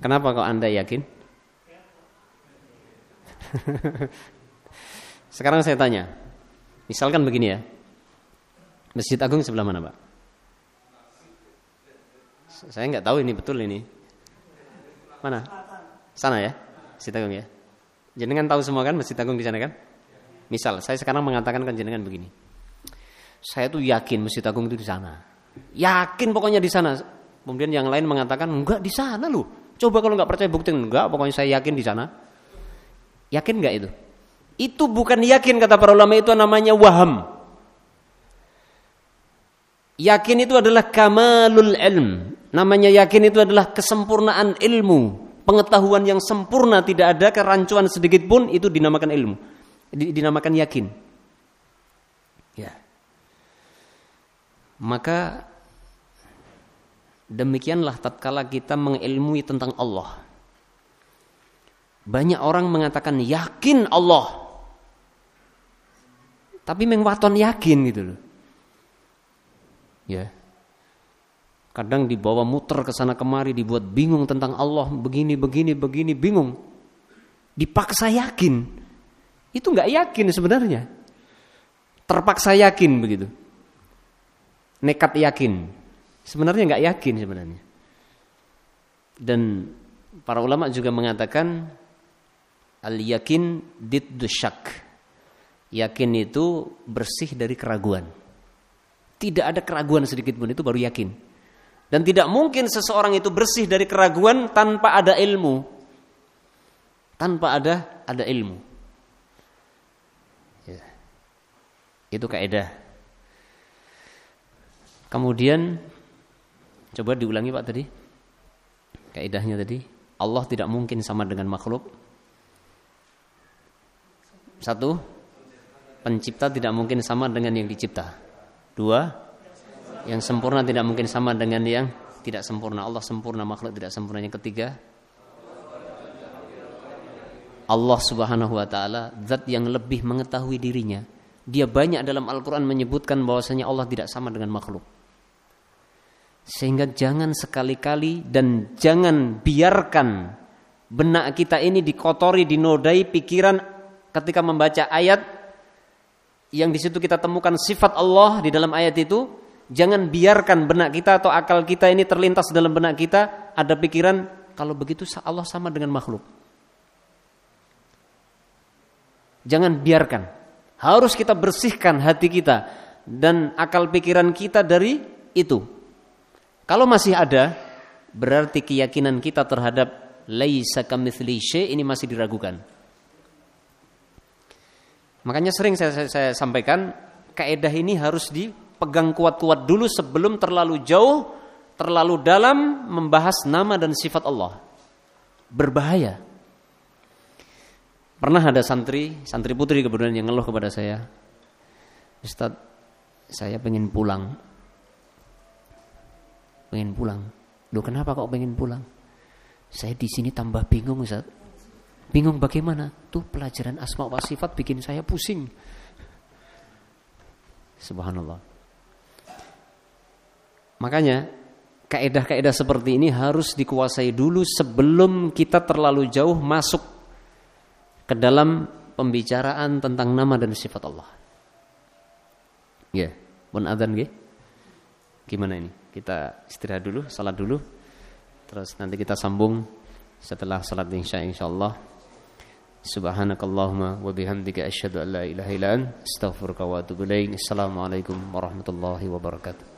Kenapa kok Anda yakin? Sekarang saya tanya. Misalkan begini ya. Masjid Agung sebelah mana, Pak? Saya nggak tahu ini betul ini. Mana? Sana ya? Masjid Agung ya? Jenengan tahu semua kan Masjid Agung di sana kan? Misal saya sekarang mengatakan kan jenengan begini. Saya tuh yakin Masjid Agung itu di sana. Yakin pokoknya di sana. Kemudian yang lain mengatakan enggak di sana loh. Coba kalau nggak percaya bukti enggak, pokoknya saya yakin di sana. Yakin enggak itu? Itu bukan yakin kata para ulama itu namanya waham. Yakin itu adalah kamalul ilm. Namanya yakin itu adalah kesempurnaan ilmu pengetahuan yang sempurna tidak ada kerancuan sedikit pun itu dinamakan ilmu. Dinamakan yakin. Ya. Maka demikianlah tatkala kita mengilmui tentang Allah. Banyak orang mengatakan yakin Allah. Tapi mengwaton yakin gitu loh. Ya Kadang dibawa muter ke sana kemari dibuat bingung tentang Allah begini begini begini bingung. Dipaksa yakin. Itu nggak yakin sebenarnya. Terpaksa yakin begitu. Nekat yakin. Sebenarnya nggak yakin sebenarnya. Dan para ulama juga mengatakan al yakin didusyak. Yakin itu bersih dari keraguan. Tidak ada keraguan sedikit pun itu baru yakin. Dan tidak mungkin seseorang itu bersih dari keraguan tanpa ada ilmu. Tanpa ada ada ilmu. Ya. Itu kaidah. Kemudian coba diulangi Pak tadi. Kaidahnya tadi, Allah tidak mungkin sama dengan makhluk. Satu, pencipta tidak mungkin sama dengan yang dicipta. Dua, yang sempurna tidak mungkin sama dengan yang tidak sempurna. Allah sempurna, makhluk tidak sempurna. Yang ketiga, Allah Subhanahu wa taala zat yang lebih mengetahui dirinya. Dia banyak dalam Al-Qur'an menyebutkan bahwasanya Allah tidak sama dengan makhluk. Sehingga jangan sekali-kali dan jangan biarkan benak kita ini dikotori, dinodai pikiran ketika membaca ayat yang di situ kita temukan sifat Allah di dalam ayat itu Jangan biarkan benak kita atau akal kita ini terlintas dalam benak kita ada pikiran kalau begitu Allah sama dengan makhluk. Jangan biarkan. Harus kita bersihkan hati kita dan akal pikiran kita dari itu. Kalau masih ada, berarti keyakinan kita terhadap laisa kamitsli ini masih diragukan. Makanya sering saya, saya, saya sampaikan kaidah ini harus di pegang kuat-kuat dulu sebelum terlalu jauh, terlalu dalam membahas nama dan sifat Allah. Berbahaya. Pernah ada santri, santri putri kemudian yang ngeluh kepada saya, Ustaz, saya pengen pulang. Pengen pulang. Loh kenapa kok pengen pulang? Saya di sini tambah bingung Ustaz. Bingung bagaimana? Tuh pelajaran asma wa sifat bikin saya pusing. Subhanallah. Makanya kaedah-kaedah seperti ini harus dikuasai dulu sebelum kita terlalu jauh masuk ke dalam pembicaraan tentang nama dan sifat Allah. Ya, pun adzan nggih. Gimana ini? Kita istirahat dulu, salat dulu. Terus nanti kita sambung setelah salat insya insyaallah. Subhanakallahumma wa bihamdika asyhadu an la ilaha illa anta astaghfiruka wa atubu ilaik. Assalamualaikum warahmatullahi wabarakatuh.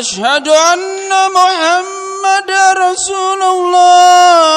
أشهد أن محمد محمد رسول الله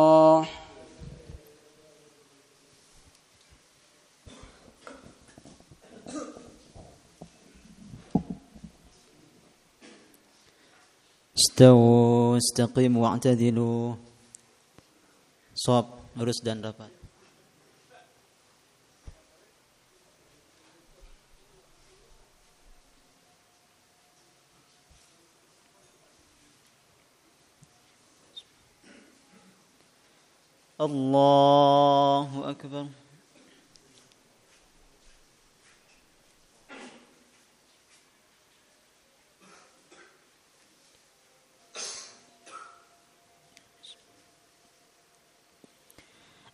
استووا استقيموا واعتدلوا. صوب lurus دان rapat الله أكبر.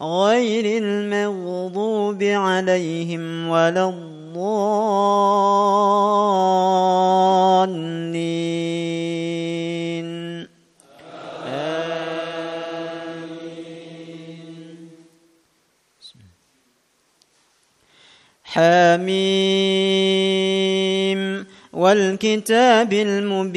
غير المغضوب عليهم ولا الضالين. حميم. والكتاب المبين.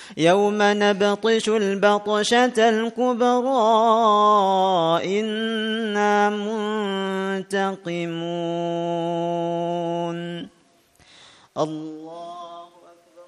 يوم نبطش البطشة الكبرى إنا منتقمون. الله أكبر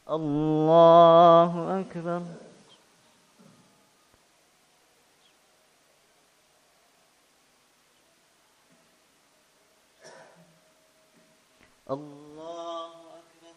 الله أكبر الله أكبر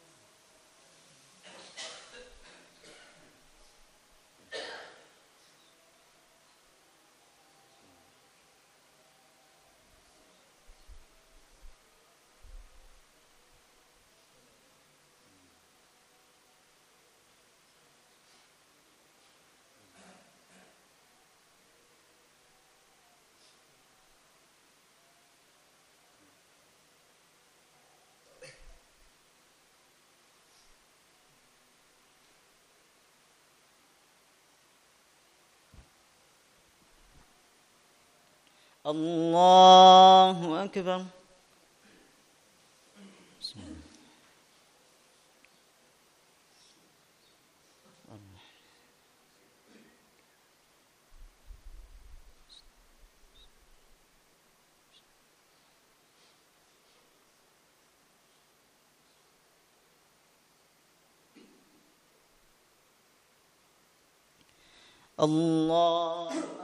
الله أكبر. الله أكبر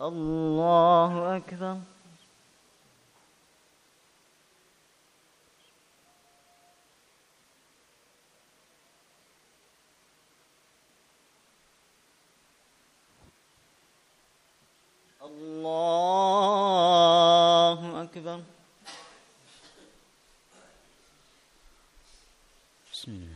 الله أكبر. الله أكبر. بسم الله.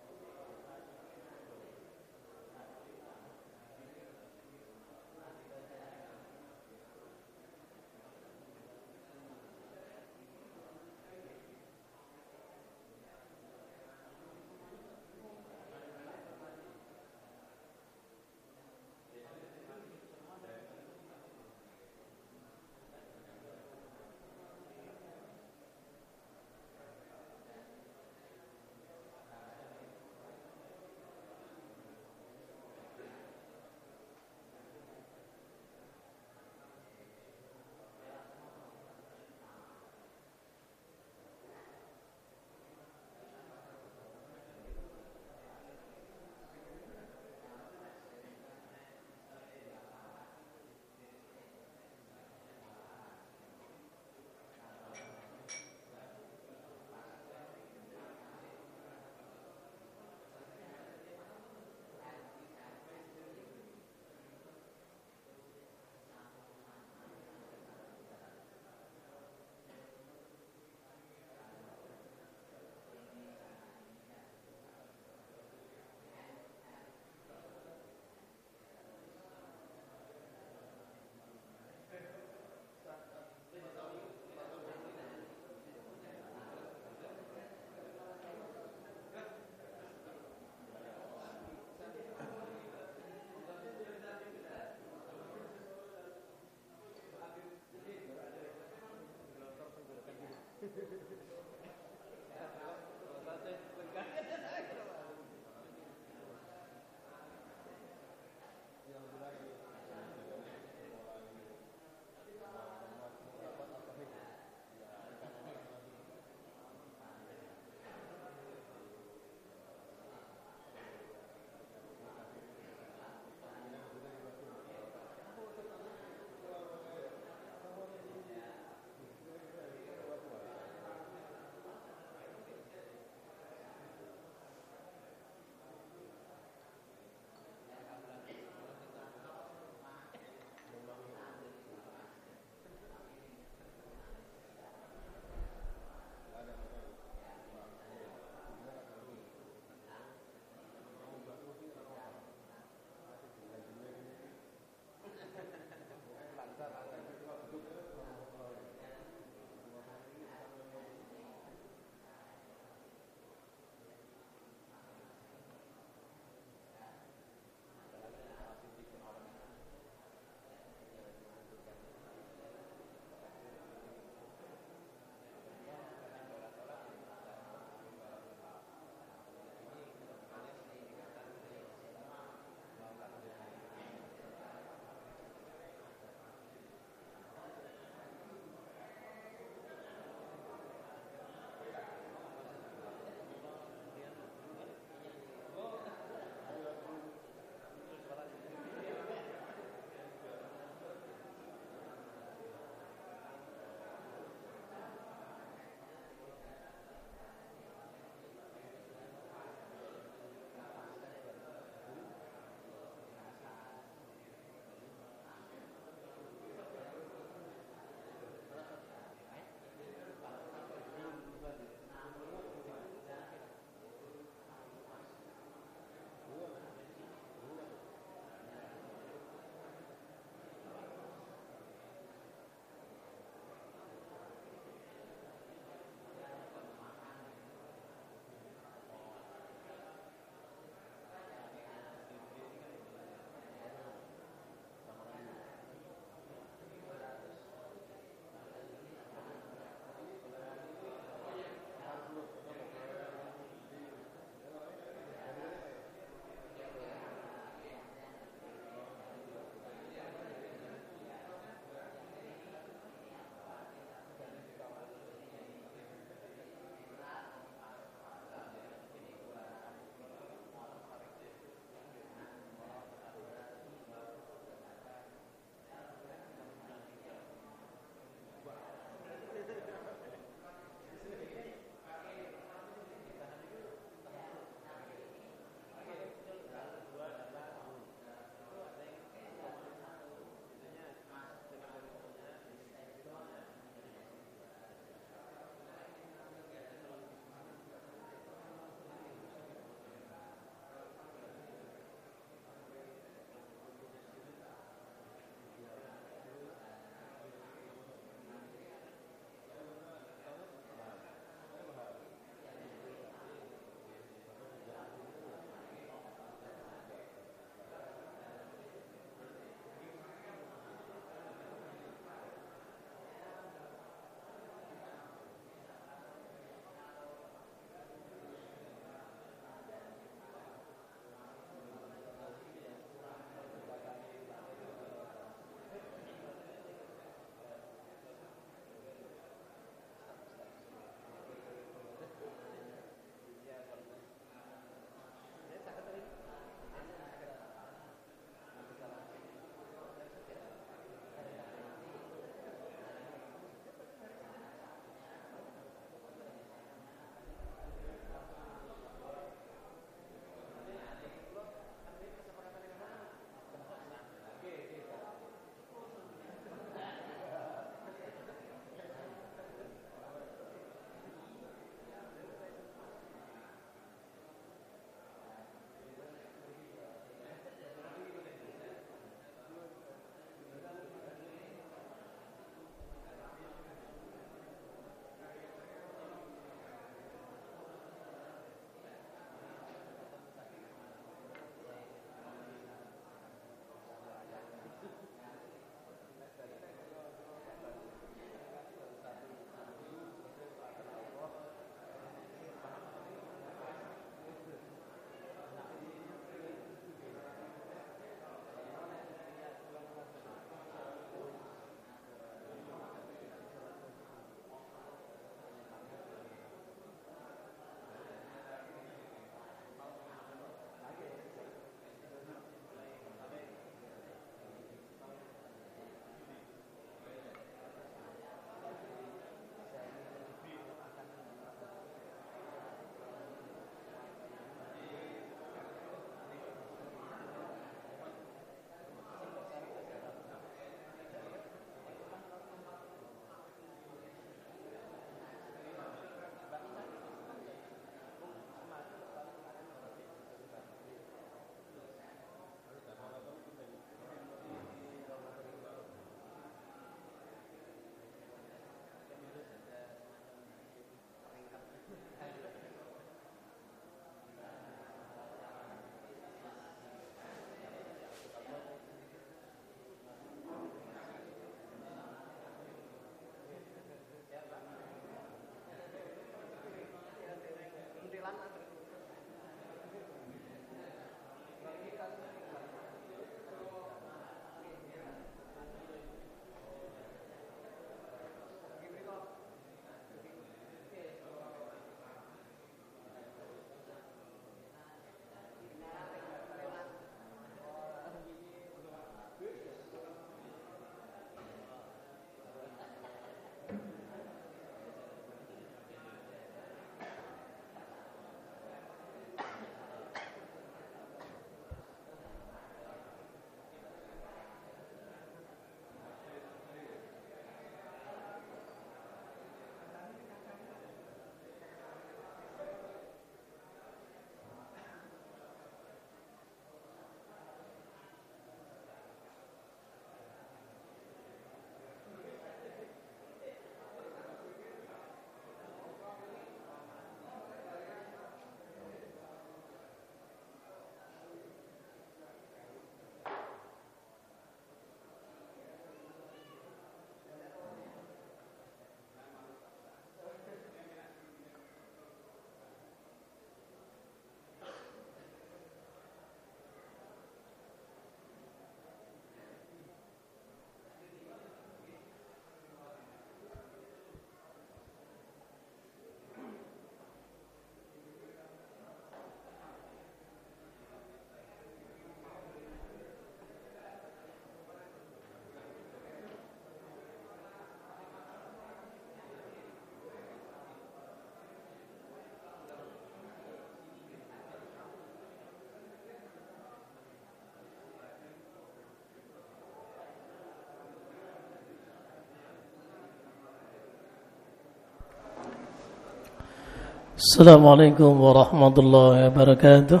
Assalamualaikum warahmatullahi wabarakatuh.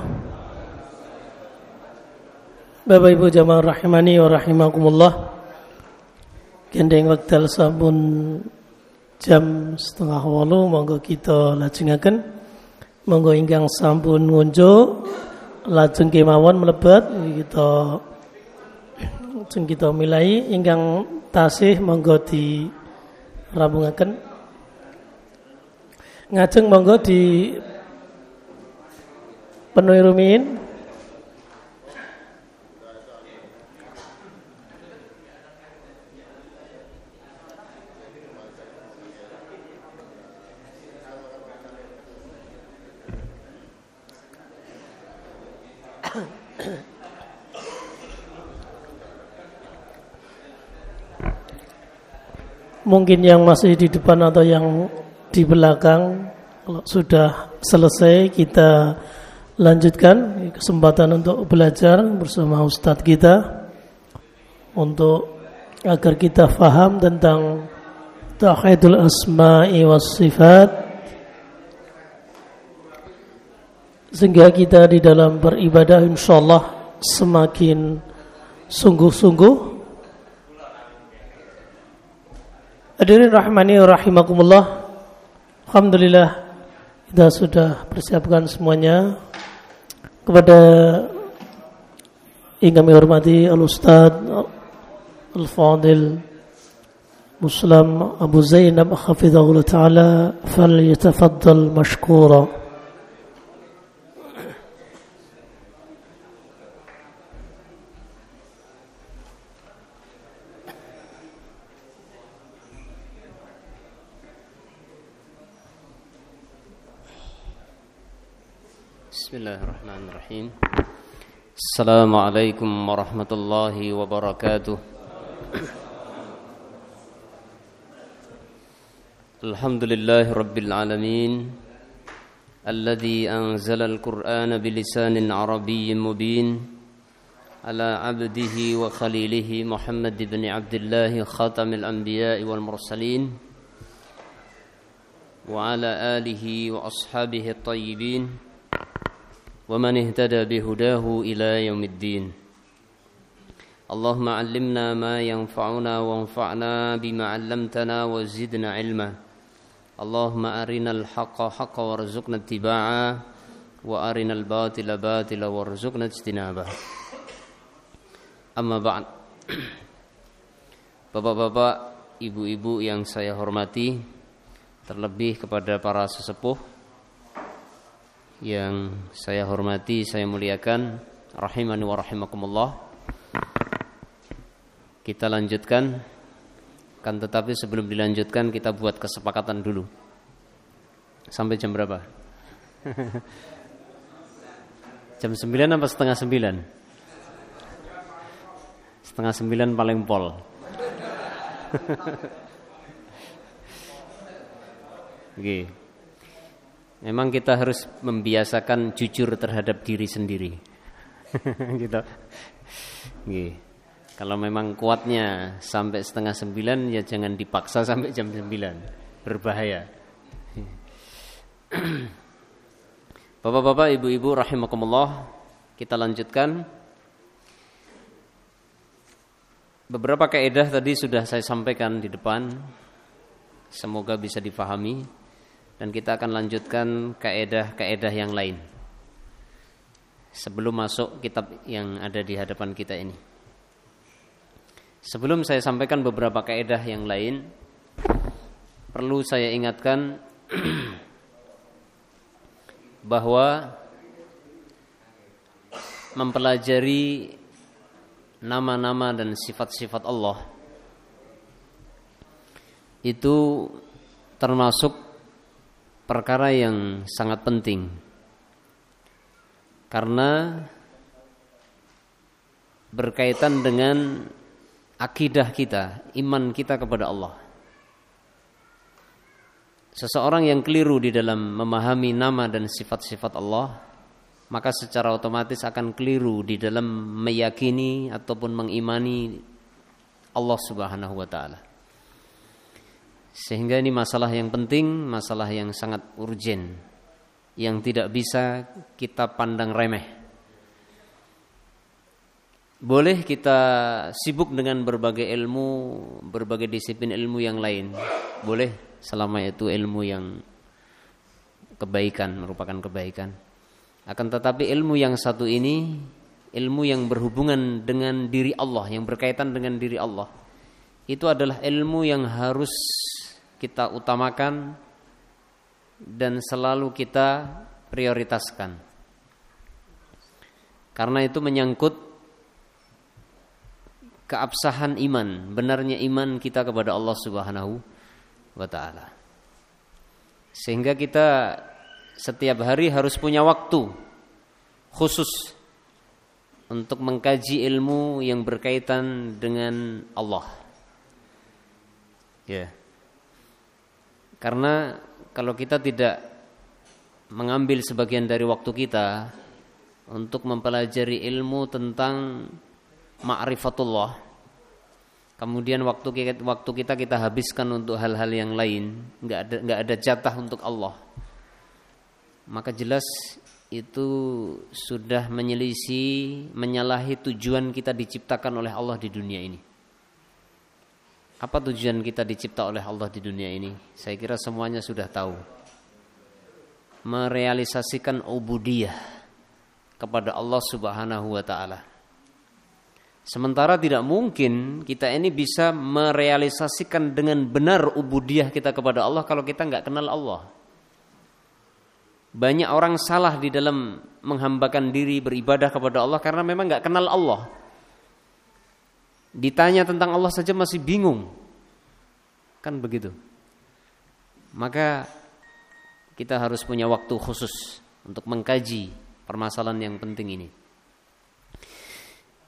Bapak Ibu jamaah rahimani wa rahimakumullah. Gendeng wekdal sampun jam setengah walu monggo kita lajengaken. Monggo ingkang sampun ngunjuk lajeng kemawon mlebet kita lajeng kita milai ingkang tasih monggo di rabungaken ngajeng monggo di penuhi rumiin Mungkin yang masih di depan atau yang di belakang. Kalau sudah selesai kita lanjutkan kesempatan untuk belajar bersama ustadz kita untuk agar kita faham tentang tauhidul asma'i was sifat. Sehingga kita di dalam beribadah insyaallah semakin sungguh-sungguh. Hadirin rahmani rahimakumullah. Alhamdulillah kita sudah persiapkan semuanya kepada yang kami hormati Al Ustaz Al Fadil Muslim Abu Zainab hafizahullah taala falyatafaddal mashkura. بسم الله الرحمن الرحيم السلام عليكم ورحمة الله وبركاته الحمد لله رب العالمين الذي أنزل القرآن بلسان عربي مبين على عبده وخليله محمد بن عبد الله خاتم الأنبياء والمرسلين وعلى آله وأصحابه الطيبين ومن اهتدى بهداه إلى يوم الدين اللهم علمنا ما ينفعنا وانفعنا بما علمتنا وزدنا علما اللهم أرنا الحق حقا وارزقنا اتباعه وأرنا الباطل باطلا وارزقنا اجتنابه أما بعد Bapak-bapak, ibu-ibu yang saya hormati Terlebih kepada para sesepuh yang saya hormati, saya muliakan, rahimani wa rahimakumullah. Kita lanjutkan kan tetapi sebelum dilanjutkan kita buat kesepakatan dulu. Sampai jam berapa? jam 9 apa setengah 9? Setengah 9 paling pol. Oke. Memang kita harus membiasakan jujur terhadap diri sendiri. gitu. Gih. Kalau memang kuatnya sampai setengah sembilan ya jangan dipaksa sampai jam sembilan. Berbahaya. Bapak-bapak, ibu-ibu rahimakumullah, kita lanjutkan. Beberapa kaidah tadi sudah saya sampaikan di depan. Semoga bisa difahami dan kita akan lanjutkan kaedah-kaedah yang lain sebelum masuk kitab yang ada di hadapan kita ini. Sebelum saya sampaikan beberapa kaedah yang lain, perlu saya ingatkan bahwa mempelajari nama-nama dan sifat-sifat Allah itu termasuk perkara yang sangat penting karena berkaitan dengan akidah kita, iman kita kepada Allah. Seseorang yang keliru di dalam memahami nama dan sifat-sifat Allah, maka secara otomatis akan keliru di dalam meyakini ataupun mengimani Allah Subhanahu wa taala. Sehingga ini masalah yang penting, masalah yang sangat urgen yang tidak bisa kita pandang remeh. Boleh kita sibuk dengan berbagai ilmu, berbagai disiplin ilmu yang lain. Boleh selama itu ilmu yang kebaikan, merupakan kebaikan. Akan tetapi ilmu yang satu ini ilmu yang berhubungan dengan diri Allah, yang berkaitan dengan diri Allah. Itu adalah ilmu yang harus kita utamakan dan selalu kita prioritaskan. Karena itu menyangkut keabsahan iman, benarnya iman kita kepada Allah Subhanahu wa taala. Sehingga kita setiap hari harus punya waktu khusus untuk mengkaji ilmu yang berkaitan dengan Allah. Ya. Karena kalau kita tidak mengambil sebagian dari waktu kita untuk mempelajari ilmu tentang ma'rifatullah kemudian waktu kita, waktu kita kita habiskan untuk hal-hal yang lain nggak ada nggak ada jatah untuk Allah maka jelas itu sudah menyelisih menyalahi tujuan kita diciptakan oleh Allah di dunia ini apa tujuan kita dicipta oleh Allah di dunia ini? Saya kira semuanya sudah tahu. Merealisasikan ubudiyah kepada Allah Subhanahu wa taala. Sementara tidak mungkin kita ini bisa merealisasikan dengan benar ubudiyah kita kepada Allah kalau kita nggak kenal Allah. Banyak orang salah di dalam menghambakan diri beribadah kepada Allah karena memang nggak kenal Allah. Ditanya tentang Allah saja masih bingung. Kan begitu. Maka kita harus punya waktu khusus untuk mengkaji permasalahan yang penting ini.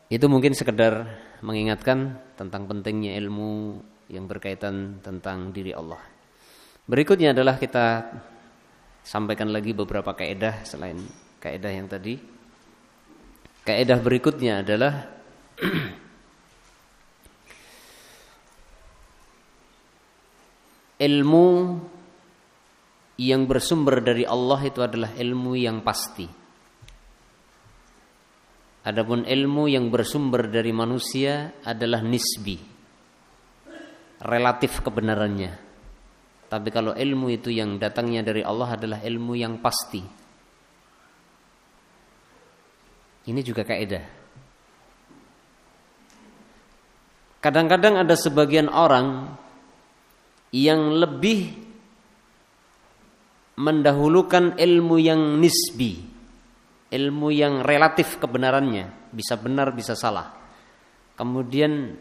Itu mungkin sekedar mengingatkan tentang pentingnya ilmu yang berkaitan tentang diri Allah. Berikutnya adalah kita sampaikan lagi beberapa kaidah selain kaidah yang tadi. Kaidah berikutnya adalah ilmu yang bersumber dari Allah itu adalah ilmu yang pasti. Adapun ilmu yang bersumber dari manusia adalah nisbi. Relatif kebenarannya. Tapi kalau ilmu itu yang datangnya dari Allah adalah ilmu yang pasti. Ini juga kaidah. Kadang-kadang ada sebagian orang yang lebih mendahulukan ilmu yang nisbi, ilmu yang relatif kebenarannya, bisa benar bisa salah. Kemudian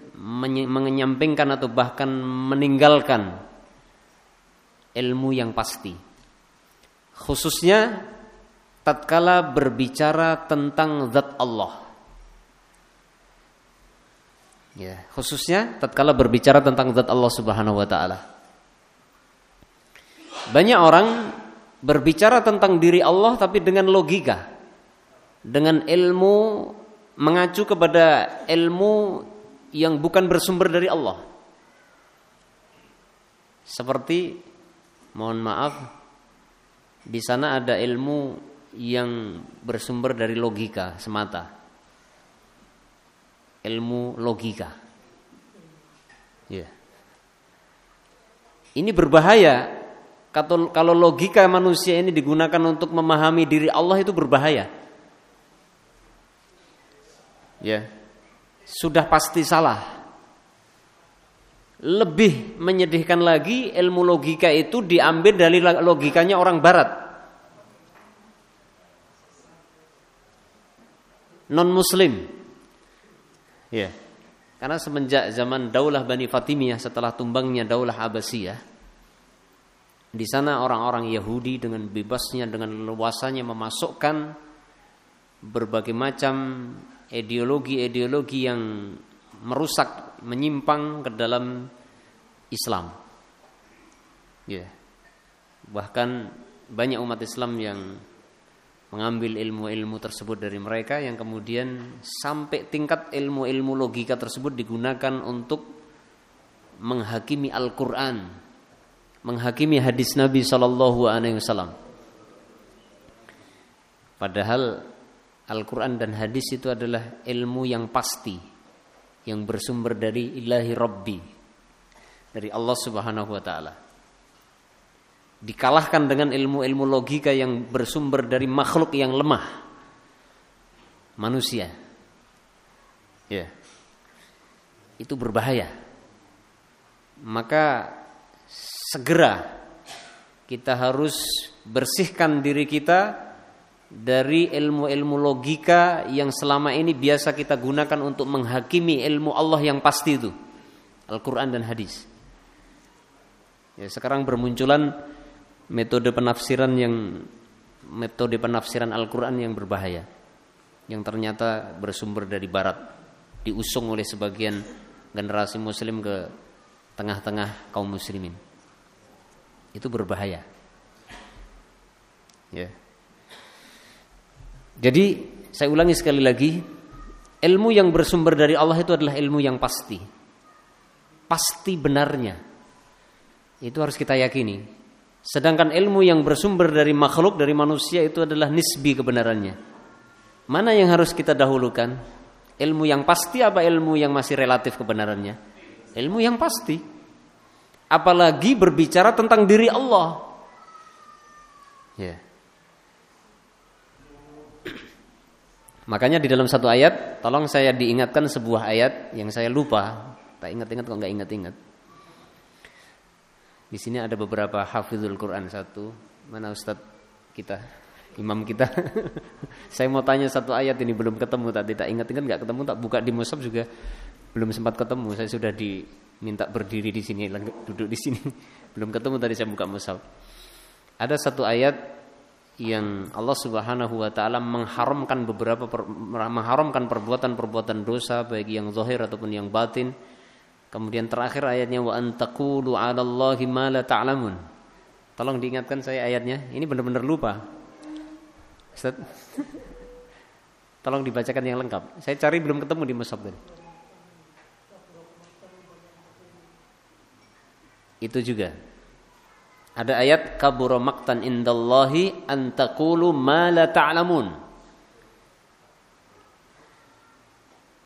menyampingkan atau bahkan meninggalkan ilmu yang pasti. Khususnya tatkala berbicara tentang zat Allah. Ya, khususnya tatkala berbicara tentang zat Allah Subhanahu wa taala. Banyak orang berbicara tentang diri Allah tapi dengan logika. Dengan ilmu mengacu kepada ilmu yang bukan bersumber dari Allah. Seperti mohon maaf di sana ada ilmu yang bersumber dari logika semata. Ilmu logika. Ya. Ini berbahaya kalau logika manusia ini digunakan untuk memahami diri Allah itu berbahaya. Ya. Sudah pasti salah. Lebih menyedihkan lagi ilmu logika itu diambil dari logikanya orang barat. Non muslim. Ya. Karena semenjak zaman Daulah Bani Fatimiyah setelah tumbangnya Daulah Abbasiyah di sana orang-orang Yahudi dengan bebasnya dengan luasannya memasukkan berbagai macam ideologi-ideologi yang merusak, menyimpang ke dalam Islam. Ya. Bahkan banyak umat Islam yang mengambil ilmu-ilmu tersebut dari mereka yang kemudian sampai tingkat ilmu-ilmu logika tersebut digunakan untuk menghakimi Al-Qur'an menghakimi hadis Nabi Shallallahu Alaihi Wasallam. Padahal Al-Quran dan hadis itu adalah ilmu yang pasti yang bersumber dari ilahi Rabbi dari Allah Subhanahu wa taala. Dikalahkan dengan ilmu-ilmu logika yang bersumber dari makhluk yang lemah manusia. Ya. Itu berbahaya. Maka segera kita harus bersihkan diri kita dari ilmu-ilmu logika yang selama ini biasa kita gunakan untuk menghakimi ilmu Allah yang pasti itu Al-Quran dan hadis. Ya, sekarang bermunculan metode penafsiran yang metode penafsiran Al-Quran yang berbahaya yang ternyata bersumber dari barat diusung oleh sebagian generasi muslim ke tengah-tengah kaum muslimin itu berbahaya ya jadi saya ulangi sekali lagi, ilmu yang bersumber dari Allah itu adalah ilmu yang pasti. Pasti benarnya. Itu harus kita yakini. Sedangkan ilmu yang bersumber dari makhluk, dari manusia itu adalah nisbi kebenarannya. Mana yang harus kita dahulukan? Ilmu yang pasti apa ilmu yang masih relatif kebenarannya? Ilmu yang pasti. Apalagi berbicara tentang diri Allah. Ya. Makanya di dalam satu ayat, tolong saya diingatkan sebuah ayat yang saya lupa. Tak ingat-ingat kok nggak ingat-ingat. Di sini ada beberapa hafizul Quran satu. Mana Ustadz kita, imam kita. saya mau tanya satu ayat ini belum ketemu tak ingat-ingat nggak ketemu tak buka di mushaf juga belum sempat ketemu. Saya sudah diminta berdiri di sini, duduk di sini. belum ketemu tadi saya buka mushaf. Ada satu ayat yang Allah Subhanahu wa taala mengharamkan beberapa per, mengharamkan perbuatan-perbuatan dosa baik yang zahir ataupun yang batin. Kemudian terakhir ayatnya wa antaqulu 'alallahi ma la ta'lamun. Tolong diingatkan saya ayatnya. Ini benar-benar lupa. Ustaz. Tolong dibacakan yang lengkap. Saya cari belum ketemu di mushaf tadi. Itu juga. Ada ayat kabura maqtan indallahi an taqulu ma la ta'lamun.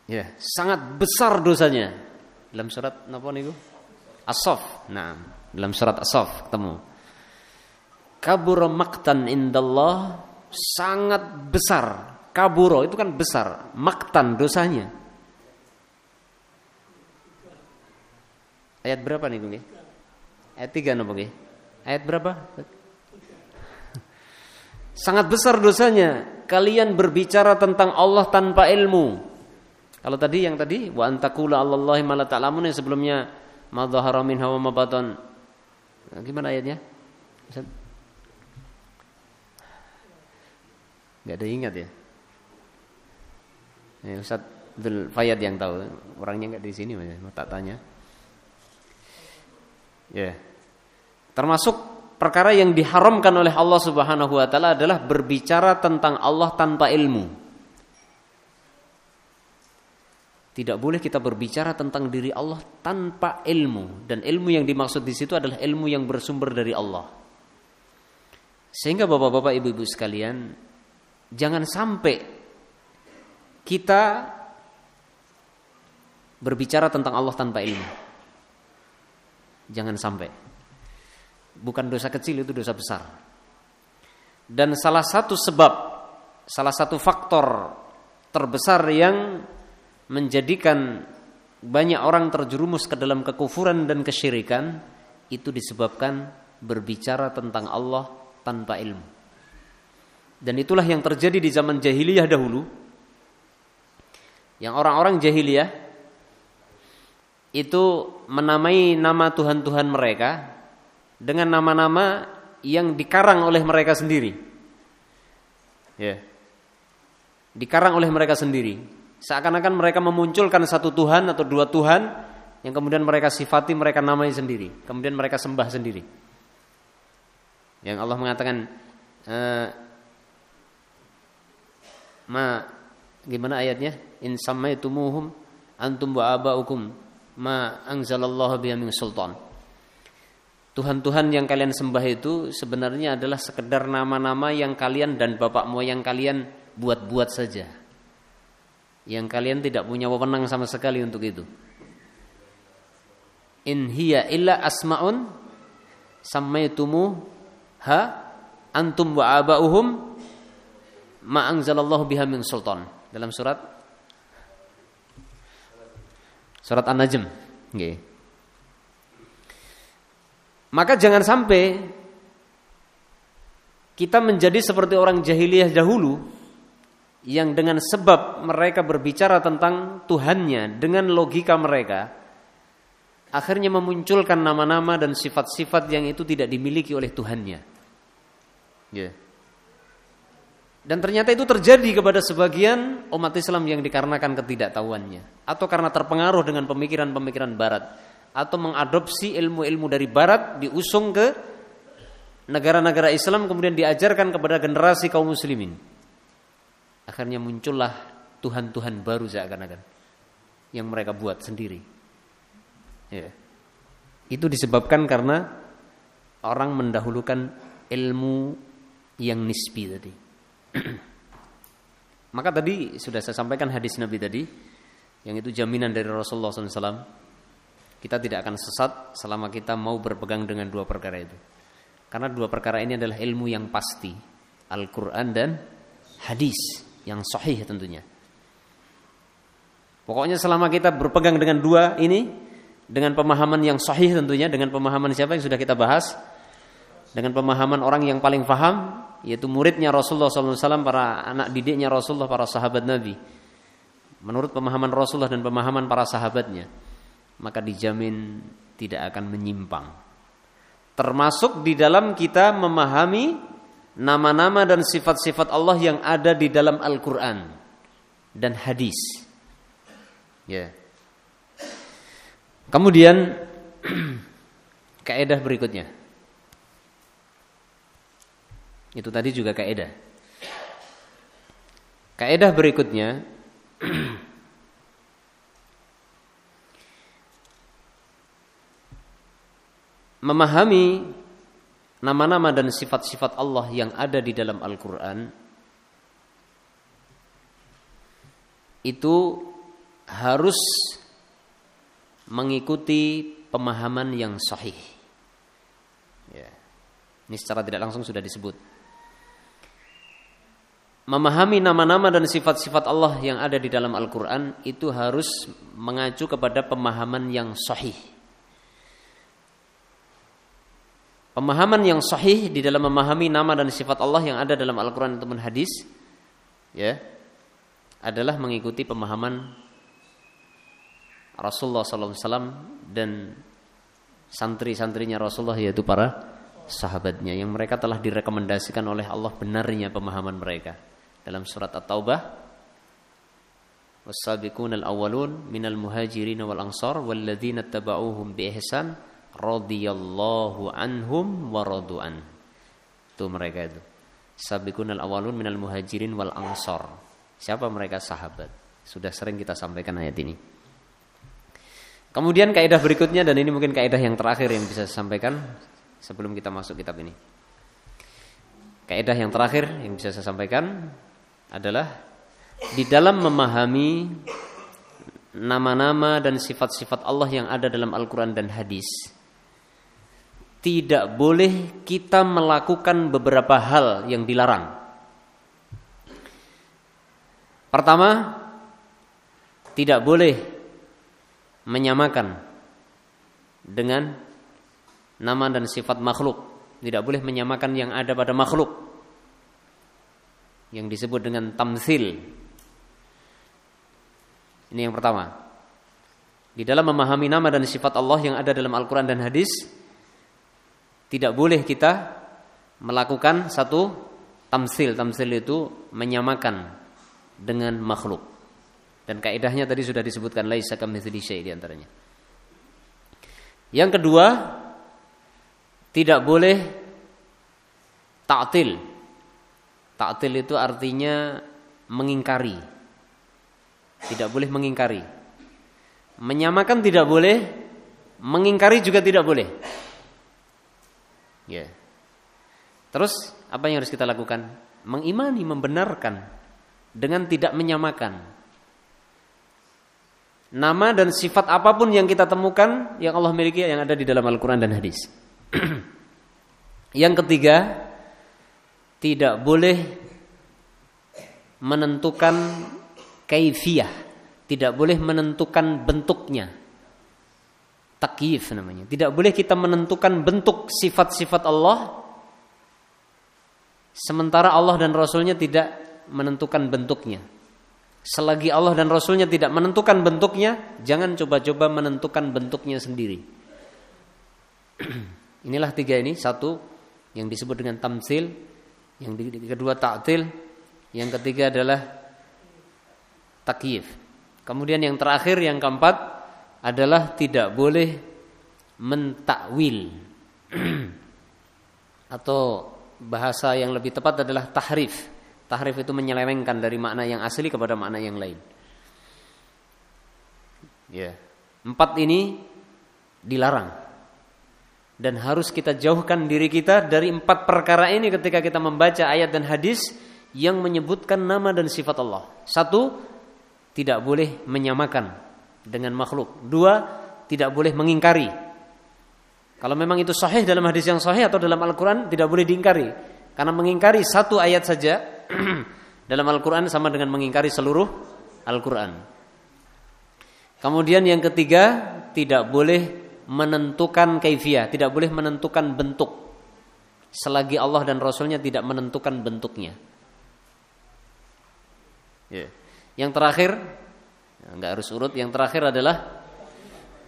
Ya, sangat besar dosanya. Dalam surat napa niku? As-Saff. Nah, dalam surat As-Saff ketemu. Kabura maqtan indallah sangat besar. Kaburo itu kan besar, maktan dosanya. Ayat berapa nih, Bung? Ayat 3 napa nggih? Ayat berapa? Sangat besar dosanya kalian berbicara tentang Allah tanpa ilmu. Kalau tadi yang tadi wa antakula Allahi ma ta'lamun yang sebelumnya ma dhahara wa ma batan. Nah, gimana ayatnya? Ustaz? Gak ada ingat ya? Ini Ustaz Abdul Fayyad yang tahu. Orangnya nggak di sini, mau tak tanya. Ya. Yeah. Termasuk perkara yang diharamkan oleh Allah Subhanahu wa taala adalah berbicara tentang Allah tanpa ilmu. Tidak boleh kita berbicara tentang diri Allah tanpa ilmu dan ilmu yang dimaksud di situ adalah ilmu yang bersumber dari Allah. Sehingga Bapak-bapak, Ibu-ibu sekalian, jangan sampai kita berbicara tentang Allah tanpa ilmu. Jangan sampai. Bukan dosa kecil itu dosa besar. Dan salah satu sebab, salah satu faktor terbesar yang menjadikan banyak orang terjerumus ke dalam kekufuran dan kesyirikan itu disebabkan berbicara tentang Allah tanpa ilmu. Dan itulah yang terjadi di zaman jahiliyah dahulu. Yang orang-orang jahiliyah itu menamai nama Tuhan-Tuhan mereka dengan nama-nama yang dikarang oleh mereka sendiri. Ya. Dikarang oleh mereka sendiri. Seakan-akan mereka memunculkan satu Tuhan atau dua Tuhan yang kemudian mereka sifati, mereka namai sendiri, kemudian mereka sembah sendiri. Yang Allah mengatakan uh, ma gimana ayatnya? In samaitumuhum antum wa abaukum ma anzalallahu biha min sultan. Tuhan-Tuhan yang kalian sembah itu sebenarnya adalah sekedar nama-nama yang kalian dan bapak moyang kalian buat-buat saja. Yang kalian tidak punya wewenang sama sekali untuk itu. In hiya illa asmaun sammaitumu ha antum wa aba'uhum ma anzalallahu biha min sultan. Dalam surat surat An-Najm. Nggih. Maka jangan sampai kita menjadi seperti orang jahiliyah dahulu yang dengan sebab mereka berbicara tentang Tuhannya dengan logika mereka akhirnya memunculkan nama-nama dan sifat-sifat yang itu tidak dimiliki oleh Tuhannya. Ya. Dan ternyata itu terjadi kepada sebagian umat Islam yang dikarenakan ketidaktahuannya atau karena terpengaruh dengan pemikiran-pemikiran barat atau mengadopsi ilmu-ilmu dari barat diusung ke negara-negara Islam kemudian diajarkan kepada generasi kaum muslimin. Akhirnya muncullah tuhan-tuhan baru seakan-akan yang mereka buat sendiri. Ya. Itu disebabkan karena orang mendahulukan ilmu yang nisbi tadi. Maka tadi sudah saya sampaikan hadis Nabi tadi yang itu jaminan dari Rasulullah SAW. Kita tidak akan sesat selama kita mau berpegang dengan dua perkara itu. Karena dua perkara ini adalah ilmu yang pasti, Al-Quran dan hadis yang sahih tentunya. Pokoknya selama kita berpegang dengan dua ini, dengan pemahaman yang sahih tentunya, dengan pemahaman siapa yang sudah kita bahas, dengan pemahaman orang yang paling faham, yaitu muridnya Rasulullah SAW, para anak didiknya Rasulullah, para sahabat Nabi. Menurut pemahaman Rasulullah dan pemahaman para sahabatnya, maka dijamin tidak akan menyimpang. Termasuk di dalam kita memahami nama-nama dan sifat-sifat Allah yang ada di dalam Al-Quran dan hadis. Ya. Kemudian kaidah berikutnya. Itu tadi juga kaidah. Kaidah berikutnya memahami nama-nama dan sifat-sifat Allah yang ada di dalam Al-Qur'an itu harus mengikuti pemahaman yang sahih. Ya. Ini secara tidak langsung sudah disebut. Memahami nama-nama dan sifat-sifat Allah yang ada di dalam Al-Quran itu harus mengacu kepada pemahaman yang sahih. Pemahaman yang sahih di dalam memahami nama dan sifat Allah yang ada dalam Al-Quran ataupun hadis ya adalah mengikuti pemahaman Rasulullah SAW dan santri-santrinya Rasulullah yaitu para sahabatnya yang mereka telah direkomendasikan oleh Allah benarnya pemahaman mereka. Dalam surat At-Taubah was-sabiqunal awwalun minal muhajirin wal ansar walladzina tabauhum bi ihsan radhiyallahu anhum wa radu'an. Itu mereka itu. Sabiqunal awalun minal muhajirin wal ansor. Siapa mereka sahabat? Sudah sering kita sampaikan ayat ini. Kemudian kaidah berikutnya dan ini mungkin kaidah yang terakhir yang bisa saya sampaikan sebelum kita masuk kitab ini. Kaidah yang terakhir yang bisa saya sampaikan adalah di dalam memahami nama-nama dan sifat-sifat Allah yang ada dalam Al-Quran dan hadis tidak boleh kita melakukan beberapa hal yang dilarang. Pertama, tidak boleh menyamakan dengan nama dan sifat makhluk. Tidak boleh menyamakan yang ada pada makhluk. Yang disebut dengan tamsil. Ini yang pertama. Di dalam memahami nama dan sifat Allah yang ada dalam Al-Quran dan hadis, tidak boleh kita melakukan satu tamsil. Tamsil itu menyamakan dengan makhluk. Dan kaidahnya tadi sudah disebutkan laisa kamitsli syai' di antaranya. Yang kedua, tidak boleh ta'til. Ta'til itu artinya mengingkari. Tidak boleh mengingkari. Menyamakan tidak boleh, mengingkari juga tidak boleh. Ya. Terus apa yang harus kita lakukan? Mengimani, membenarkan dengan tidak menyamakan. Nama dan sifat apa pun yang kita temukan yang Allah miliki yang ada di dalam Al-Qur'an dan hadis. yang ketiga, tidak boleh menentukan kaifiyah, tidak boleh menentukan bentuknya. Takyif namanya. Tidak boleh kita menentukan bentuk sifat-sifat Allah sementara Allah dan Rasulnya tidak menentukan bentuknya. Selagi Allah dan Rasulnya tidak menentukan bentuknya, jangan coba-coba menentukan bentuknya sendiri. Inilah tiga ini, satu yang disebut dengan tamsil, yang kedua ta'til, yang ketiga adalah takyif. Kemudian yang terakhir yang keempat adalah tidak boleh mentakwil atau bahasa yang lebih tepat adalah tahrif Tahrif itu menyelewengkan dari makna yang asli kepada makna yang lain. Ya. Empat ini dilarang. Dan harus kita jauhkan diri kita dari empat perkara ini ketika kita membaca ayat dan hadis yang menyebutkan nama dan sifat Allah. Satu, tidak boleh menyamakan dengan makhluk. Dua, tidak boleh mengingkari. Kalau memang itu sahih dalam hadis yang sahih atau dalam Al-Quran tidak boleh diingkari. Karena mengingkari satu ayat saja dalam Al-Quran sama dengan mengingkari seluruh Al-Quran. Kemudian yang ketiga, tidak boleh menentukan kaifiyah, tidak boleh menentukan bentuk. Selagi Allah dan Rasulnya tidak menentukan bentuknya. Ya. Yang terakhir, nggak harus urut. Yang terakhir adalah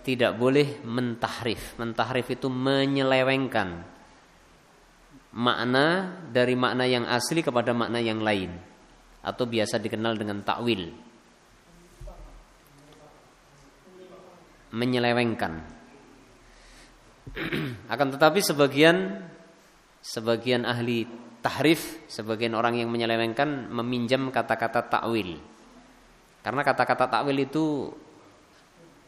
tidak boleh mentahrif. Mentahrif itu menyelewengkan makna dari makna yang asli kepada makna yang lain atau biasa dikenal dengan takwil menyelewengkan akan tetapi sebagian sebagian ahli tahrif sebagian orang yang menyelewengkan meminjam kata-kata takwil karena kata-kata takwil itu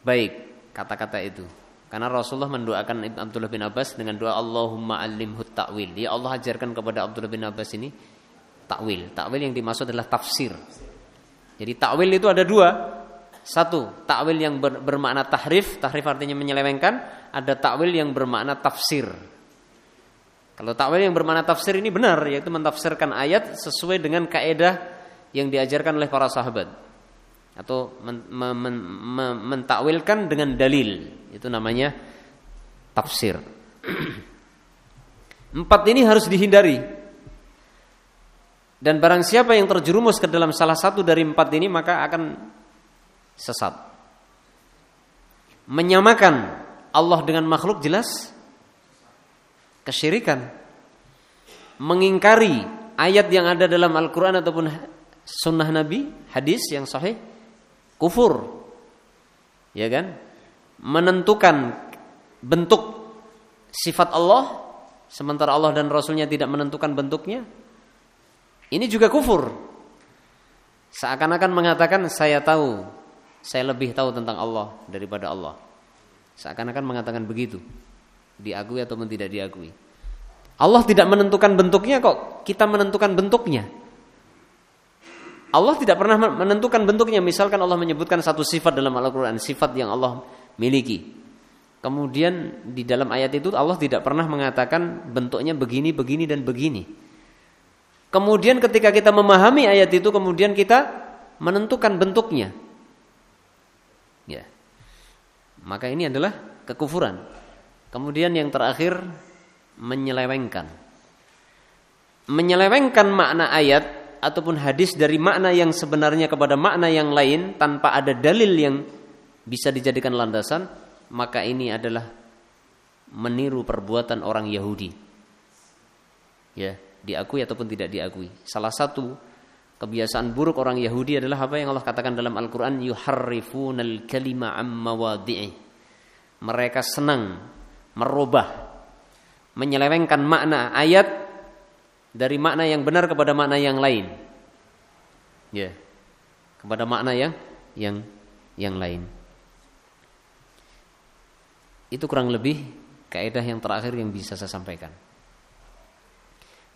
baik kata-kata itu karena Rasulullah mendoakan Abdullah bin Abbas dengan doa Allahumma alimhu ta'wil. Ya Allah ajarkan kepada Abdullah bin Abbas ini takwil. Takwil yang dimaksud adalah tafsir. Jadi takwil itu ada dua. Satu, takwil yang ber, bermakna tahrif, tahrif artinya menyelewengkan, ada takwil yang bermakna tafsir. Kalau takwil yang bermakna tafsir ini benar, yaitu mentafsirkan ayat sesuai dengan kaedah yang diajarkan oleh para sahabat atau men, men, men, men, mentakwilkan dengan dalil. Itu namanya tafsir. Empat ini harus dihindari. Dan barang siapa yang terjerumus ke dalam salah satu dari empat ini maka akan sesat. Menyamakan Allah dengan makhluk jelas. Kesyirikan. Mengingkari ayat yang ada dalam Al-Quran ataupun sunnah Nabi hadis yang sahih kufur. Ya kan? Menentukan bentuk sifat Allah sementara Allah dan Rasulnya tidak menentukan bentuknya. Ini juga kufur. Seakan-akan mengatakan saya tahu, saya lebih tahu tentang Allah daripada Allah. Seakan-akan mengatakan begitu. Diakui ataupun tidak diakui. Allah tidak menentukan bentuknya kok kita menentukan bentuknya. Allah tidak pernah menentukan bentuknya. Misalkan Allah menyebutkan satu sifat dalam Al-Quran, sifat yang Allah miliki. Kemudian di dalam ayat itu Allah tidak pernah mengatakan bentuknya begini, begini, dan begini. Kemudian ketika kita memahami ayat itu, kemudian kita menentukan bentuknya. Ya. Maka ini adalah kekufuran. Kemudian yang terakhir menyelewengkan. Menyelewengkan makna ayat ataupun hadis dari makna yang sebenarnya kepada makna yang lain tanpa ada dalil yang bisa dijadikan landasan, maka ini adalah meniru perbuatan orang Yahudi. Ya, diakui ataupun tidak diakui. Salah satu kebiasaan buruk orang Yahudi adalah apa yang Allah katakan dalam Al-Qur'an yuharrifunal kalima amma Mereka senang merubah menyelewengkan makna ayat dari makna yang benar kepada makna yang lain. Ya. Kepada makna yang yang yang lain. Itu kurang lebih kaidah yang terakhir yang bisa saya sampaikan.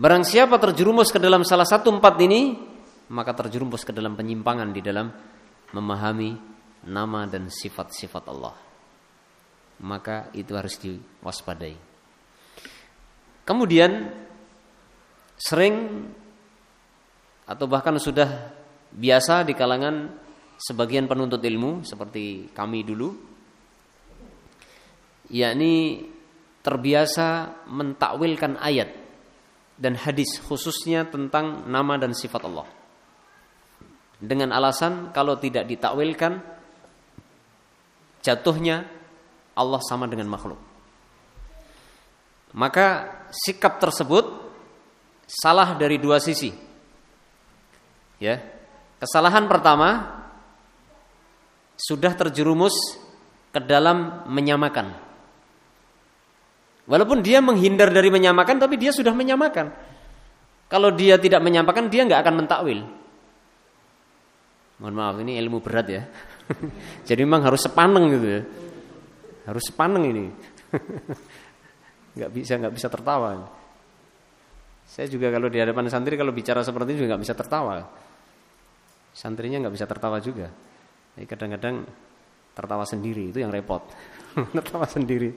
Barang siapa terjerumus ke dalam salah satu empat ini, maka terjerumus ke dalam penyimpangan di dalam memahami nama dan sifat-sifat Allah. Maka itu harus diwaspadai. Kemudian sering atau bahkan sudah biasa di kalangan sebagian penuntut ilmu seperti kami dulu yakni terbiasa mentakwilkan ayat dan hadis khususnya tentang nama dan sifat Allah. Dengan alasan kalau tidak ditakwilkan jatuhnya Allah sama dengan makhluk. Maka sikap tersebut salah dari dua sisi. Ya. Kesalahan pertama sudah terjerumus ke dalam menyamakan Walaupun dia menghindar dari menyamakan, tapi dia sudah menyamakan. Kalau dia tidak menyamakan, dia nggak akan mentakwil. Mohon maaf, ini ilmu berat ya. Jadi memang harus sepaneng gitu ya. Harus sepaneng ini. nggak bisa nggak bisa tertawa. Saya juga kalau di hadapan santri kalau bicara seperti juga nggak bisa tertawa. Santrinya nggak bisa tertawa juga. Jadi kadang-kadang tertawa sendiri itu yang repot. tertawa sendiri.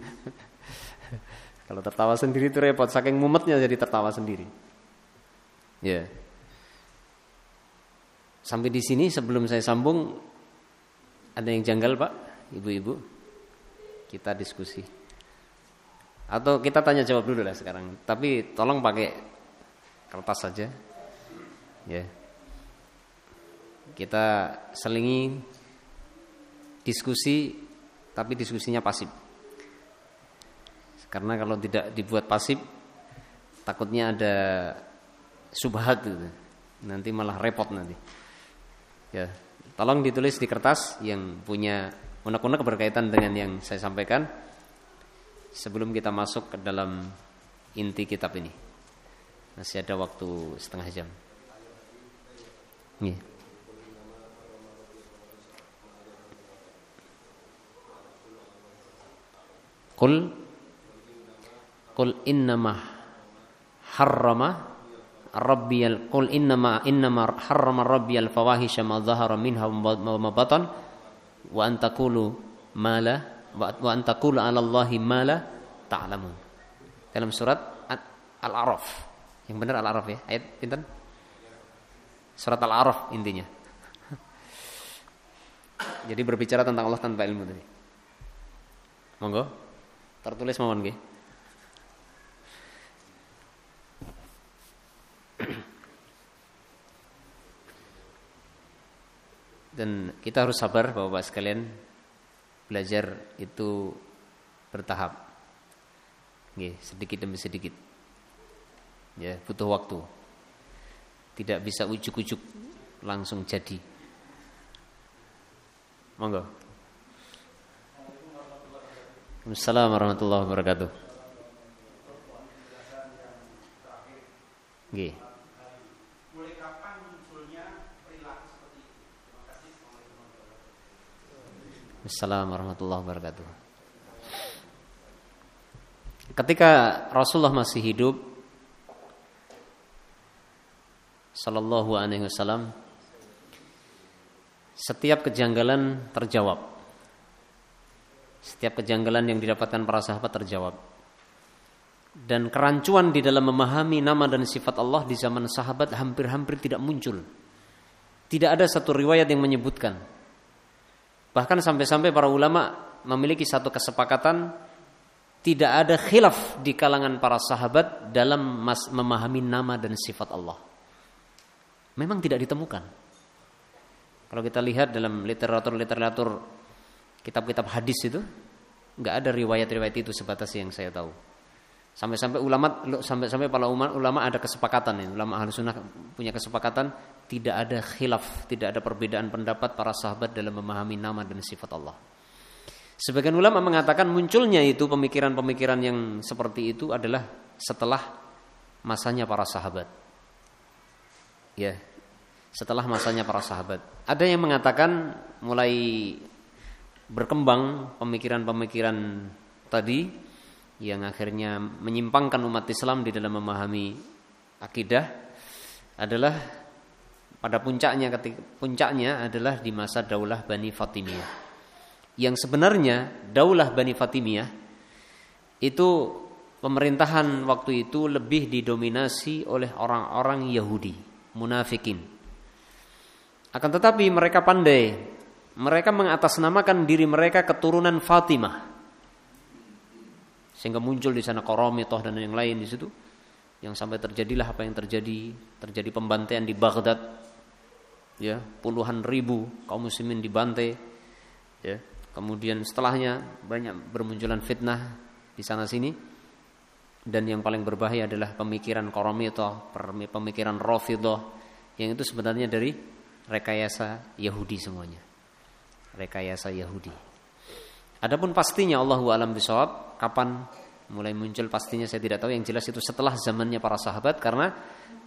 Kalau tertawa sendiri itu repot, saking mumetnya jadi tertawa sendiri. Ya. Sampai di sini sebelum saya sambung ada yang janggal Pak, Ibu-ibu? Kita diskusi. Atau kita tanya jawab dulu lah sekarang. Tapi tolong pakai kertas saja. Ya. Kita selingi diskusi tapi diskusinya pasif. Karena kalau tidak dibuat pasif takutnya ada subhat gitu. Nanti malah repot nanti. Ya, tolong ditulis di kertas yang punya unek-unek berkaitan dengan yang saya sampaikan sebelum kita masuk ke dalam inti kitab ini. Masih ada waktu setengah jam. Nih. Kul Qul innama harrama rabbiyal qul innama innama harrama rabbiyal fawahisha ma dhahara minha wa ma batan wa an taqulu ma la wa an taqulu 'ala Allahi ma la ta'lamun. Dalam surat Al-A'raf. Yang benar Al-A'raf ya. Ayat pinten? Surat Al-A'raf intinya. Jadi berbicara tentang Allah tanpa ilmu tadi. Monggo. Tertulis mohon nggih. Dan kita harus sabar bahwa Bapak sekalian belajar itu bertahap. Nggih, sedikit demi sedikit. Ya, butuh waktu. Tidak bisa ujuk-ujuk langsung jadi. Monggo. Assalamualaikum warahmatullahi wabarakatuh. Nggih. Assalamualaikum warahmatullahi wabarakatuh. Ketika Rasulullah masih hidup, Sallallahu Alaihi Wasallam, setiap kejanggalan terjawab. Setiap kejanggalan yang didapatkan para sahabat terjawab. Dan kerancuan di dalam memahami nama dan sifat Allah di zaman sahabat hampir-hampir tidak muncul. Tidak ada satu riwayat yang menyebutkan Bahkan sampai-sampai para ulama memiliki satu kesepakatan tidak ada khilaf di kalangan para sahabat dalam memahami nama dan sifat Allah. Memang tidak ditemukan. Kalau kita lihat dalam literatur-literatur kitab-kitab hadis itu nggak ada riwayat-riwayat itu sebatas yang saya tahu. Sampai-sampai ulama sampai-sampai para ulama ada kesepakatan. Ulama ahli sunnah punya kesepakatan tidak ada khilaf, tidak ada perbedaan pendapat para sahabat dalam memahami nama dan sifat Allah. Sebagian ulama mengatakan munculnya itu pemikiran-pemikiran yang seperti itu adalah setelah masanya para sahabat. Ya, setelah masanya para sahabat. Ada yang mengatakan mulai berkembang pemikiran-pemikiran tadi yang akhirnya menyimpangkan umat Islam di dalam memahami akidah adalah pada puncaknya ketika puncaknya adalah di masa Daulah Bani Fatimiyah. Yang sebenarnya Daulah Bani Fatimiyah itu pemerintahan waktu itu lebih didominasi oleh orang-orang Yahudi, munafikin. Akan tetapi mereka pandai, mereka mengatasnamakan diri mereka keturunan Fatimah. Sehingga muncul di sana Qaramithah dan yang lain di situ. Yang sampai terjadilah apa yang terjadi, terjadi pembantaian di Baghdad. Ya, puluhan ribu kaum muslimin dibantai. Ya, kemudian setelahnya banyak bermunculan fitnah di sana sini. Dan yang paling berbahaya adalah pemikiran Qaramithah, pemikiran Rafidhah yang itu sebenarnya dari rekayasa Yahudi semuanya. Rekayasa Yahudi. Adapun pastinya Allahu alam bisawab kapan mulai muncul pastinya saya tidak tahu yang jelas itu setelah zamannya para sahabat karena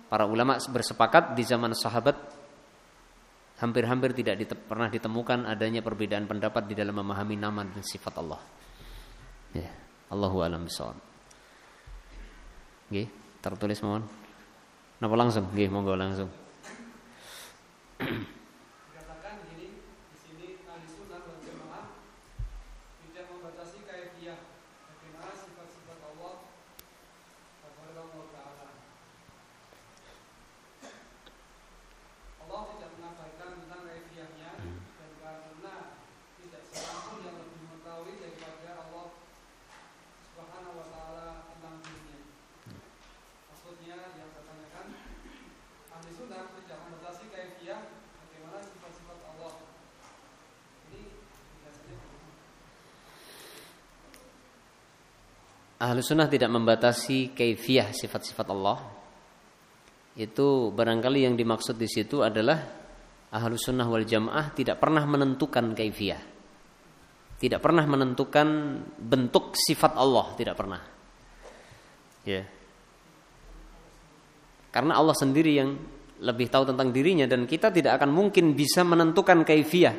para ulama bersepakat di zaman sahabat hampir-hampir tidak dite pernah ditemukan adanya perbedaan pendapat di dalam memahami nama dan sifat Allah. Ya, Allahu alam bisawab. Nggih, tertulis mohon. Napa langsung? Nggih, monggo langsung. Dikatakan begini, di sini ahli sunnah wal jamaah tidak membatasi kaifiah bagaimana sifat-sifat Allah Subhanahu wa taala. Allah tidak mengabarkan tentang kaifiahnya dan karena tidak seorang yang lebih mengetahui daripada Allah Subhanahu wa taala tentang dirinya. Maksudnya yang tertanyakan ahli sunnah tidak membatasi kaifiah bagaimana sifat-sifat Allah. Ini biasanya begitu. Ahlu sunnah tidak membatasi kaifiah sifat-sifat Allah. Itu barangkali yang dimaksud di situ adalah ahlu sunnah wal jamaah tidak pernah menentukan kaifiah. Tidak pernah menentukan bentuk sifat Allah, tidak pernah. Ya. Karena Allah sendiri yang lebih tahu tentang dirinya dan kita tidak akan mungkin bisa menentukan kaifiah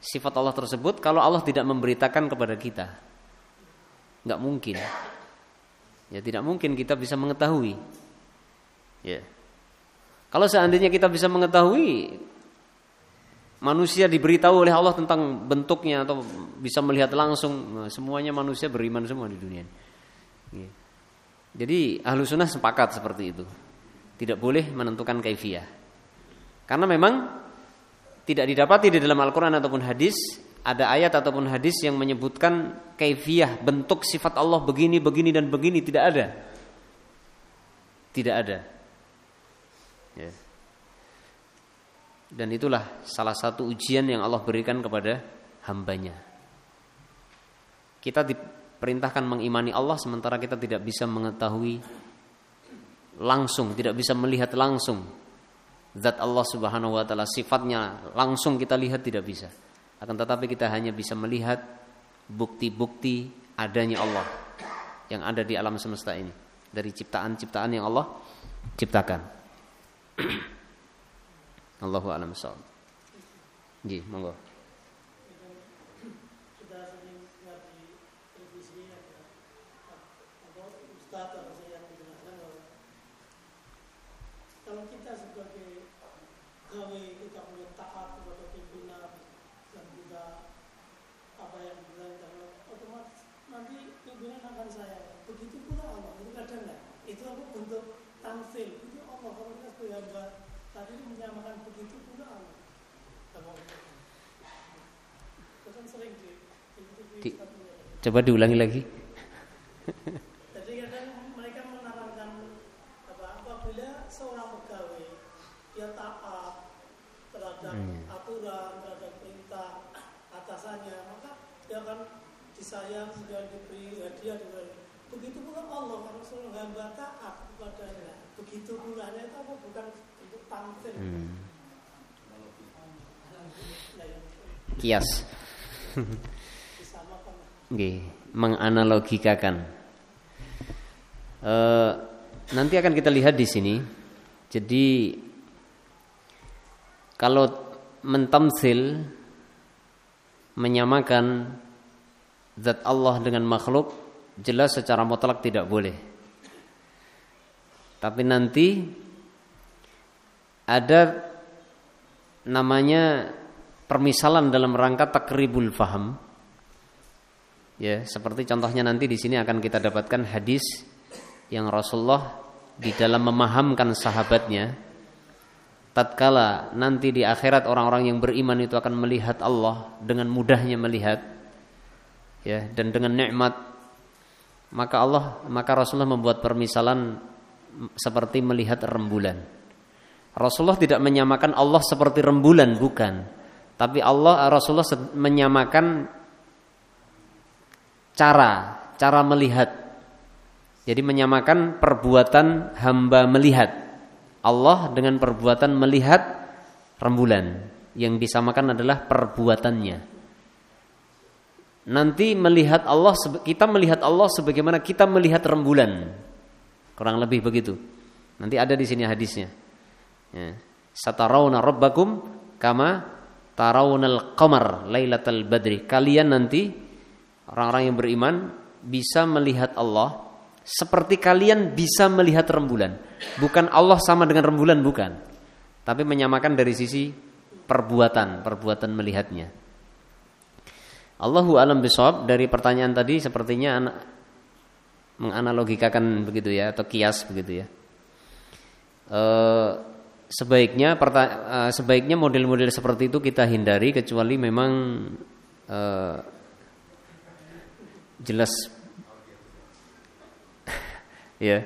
sifat Allah tersebut kalau Allah tidak memberitakan kepada kita. Nggak mungkin. Ya tidak mungkin kita bisa mengetahui. Ya. Kalau seandainya kita bisa mengetahui manusia diberitahu oleh Allah tentang bentuknya atau bisa melihat langsung, nah, semuanya manusia beriman semua di dunia. Ya. Jadi ahlu sunnah sepakat seperti itu. Tidak boleh menentukan kaifiah. Karena memang tidak didapati di dalam Al-Quran ataupun hadis ada ayat ataupun hadis yang menyebutkan kaifiah bentuk sifat Allah begini begini dan begini. Tidak ada. Tidak ada. Ya. dan itulah salah satu ujian yang Allah berikan kepada hambanya. Kita diperintahkan mengimani Allah sementara kita tidak bisa mengetahui langsung tidak bisa melihat langsung. Zat Allah Subhanahu wa taala sifatnya langsung kita lihat tidak bisa akan tetapi kita hanya bisa melihat bukti-bukti adanya Allah yang ada di alam semesta ini dari ciptaan-ciptaan yang Allah ciptakan. Allahu a'lam bishawab. Nggih, monggo. kita sering lihat di televisi ada apa ustadz atau saya yang menjelaskan bahwa kalau kita sebagai gawe kita punya taat kepada pimpinan dan kita apa yang diperintahkan Allah, otomatis nanti pimpinan akan saya begitu pula Allah itu kadang nggak itu apa bentuk tamsil itu Allah kalau kita sebagai hamba tadi menyamakan begitu pula Allah Kalau itu kan sering di, di TV Di- Ustadz menyatakan. Coba diulangi lagi. Jadi kadang mereka menerangkan apa apabila seorang pegawai dia taat terhadap aturan, terhadap perintah atasannya, maka dia akan disayang, dia diberi hadiah, diberi. Begitu pula Allah kalau seorang hamba taat kepadanya, begitu pula itu apa bukan bentuk tampil. Nah, yang Kias. Nggih, menganalogikakan. Eh, nanti akan kita lihat di sini. Jadi kalau mentamsil menyamakan zat Allah dengan makhluk jelas secara mutlak tidak boleh. Tapi nanti ada namanya permisalan dalam rangka takribul faham. Ya, seperti contohnya nanti di sini akan kita dapatkan hadis yang Rasulullah di dalam memahamkan sahabatnya tatkala nanti di akhirat orang-orang yang beriman itu akan melihat Allah dengan mudahnya melihat ya dan dengan nikmat maka Allah maka Rasulullah membuat permisalan seperti melihat rembulan. Rasulullah tidak menyamakan Allah seperti rembulan bukan. Tapi Allah Rasulullah menyamakan cara, cara melihat. Jadi menyamakan perbuatan hamba melihat. Allah dengan perbuatan melihat rembulan. Yang disamakan adalah perbuatannya. Nanti melihat Allah kita melihat Allah sebagaimana kita melihat rembulan. Kurang lebih begitu. Nanti ada di sini hadisnya. Ya. Satarawna rabbakum kama tarawnal qamar lailatal badri. Kalian nanti orang-orang yang beriman bisa melihat Allah seperti kalian bisa melihat rembulan. Bukan Allah sama dengan rembulan bukan. Tapi menyamakan dari sisi perbuatan, perbuatan melihatnya. Allahu alam bisawab dari pertanyaan tadi sepertinya anak menganalogikakan begitu ya atau kias begitu ya. E, sebaiknya e, sebaiknya model-model seperti itu kita hindari kecuali memang e, jelas ya.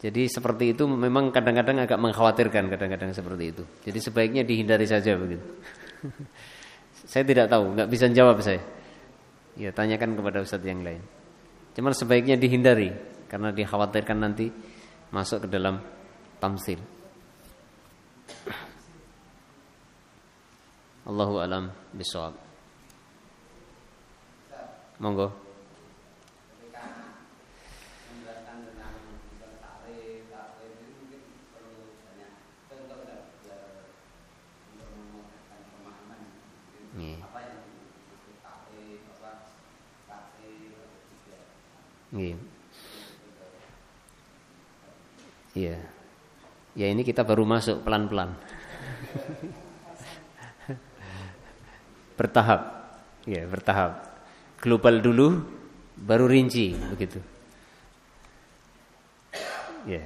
Jadi seperti itu memang kadang-kadang agak mengkhawatirkan kadang-kadang seperti itu. Jadi sebaiknya dihindari saja begitu. saya tidak tahu, nggak bisa jawab saya. Ya tanyakan kepada ustadz yang lain. Cuman sebaiknya dihindari karena dikhawatirkan nanti masuk ke dalam tamsil. Allahu alam bisawab. Monggo. Iya. Iya. Ya ini kita baru masuk pelan-pelan. bertahap. Ya, bertahap. Global dulu baru rinci begitu. Ya.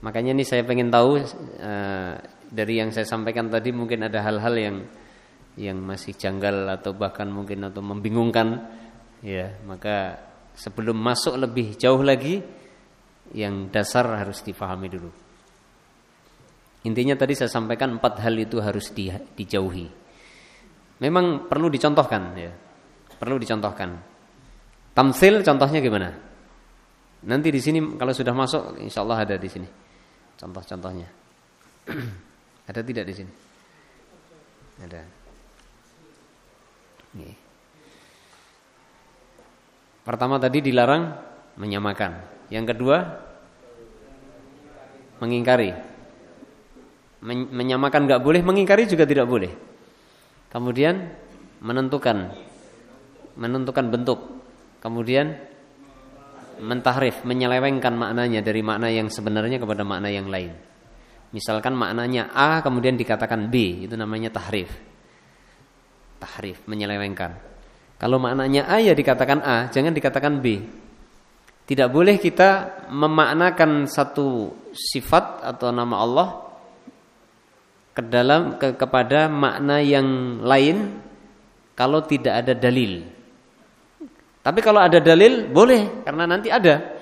Makanya ini saya pengen tahu uh, dari yang saya sampaikan tadi mungkin ada hal-hal yang yang masih janggal atau bahkan mungkin atau membingungkan ya, maka sebelum masuk lebih jauh lagi yang dasar harus difahami dulu. Intinya tadi saya sampaikan empat hal itu harus di, dijauhi. Memang perlu dicontohkan ya. Perlu dicontohkan. Tamsil contohnya gimana? Nanti di sini kalau sudah masuk insya Allah ada di sini. Contoh-contohnya. ada tidak di sini? Ada. Pertama tadi dilarang menyamakan. Yang kedua mengingkari. Menyamakan nggak boleh, mengingkari juga tidak boleh. Kemudian menentukan menentukan bentuk. Kemudian mentahrif, menyelewengkan maknanya dari makna yang sebenarnya kepada makna yang lain. Misalkan maknanya A kemudian dikatakan B, itu namanya tahrif. Tahrif, menyelewengkan. Kalau maknanya A ya dikatakan A, jangan dikatakan B. Tidak boleh kita memaknakan satu sifat atau nama Allah ke dalam ke, kepada makna yang lain kalau tidak ada dalil. Tapi kalau ada dalil boleh karena nanti ada.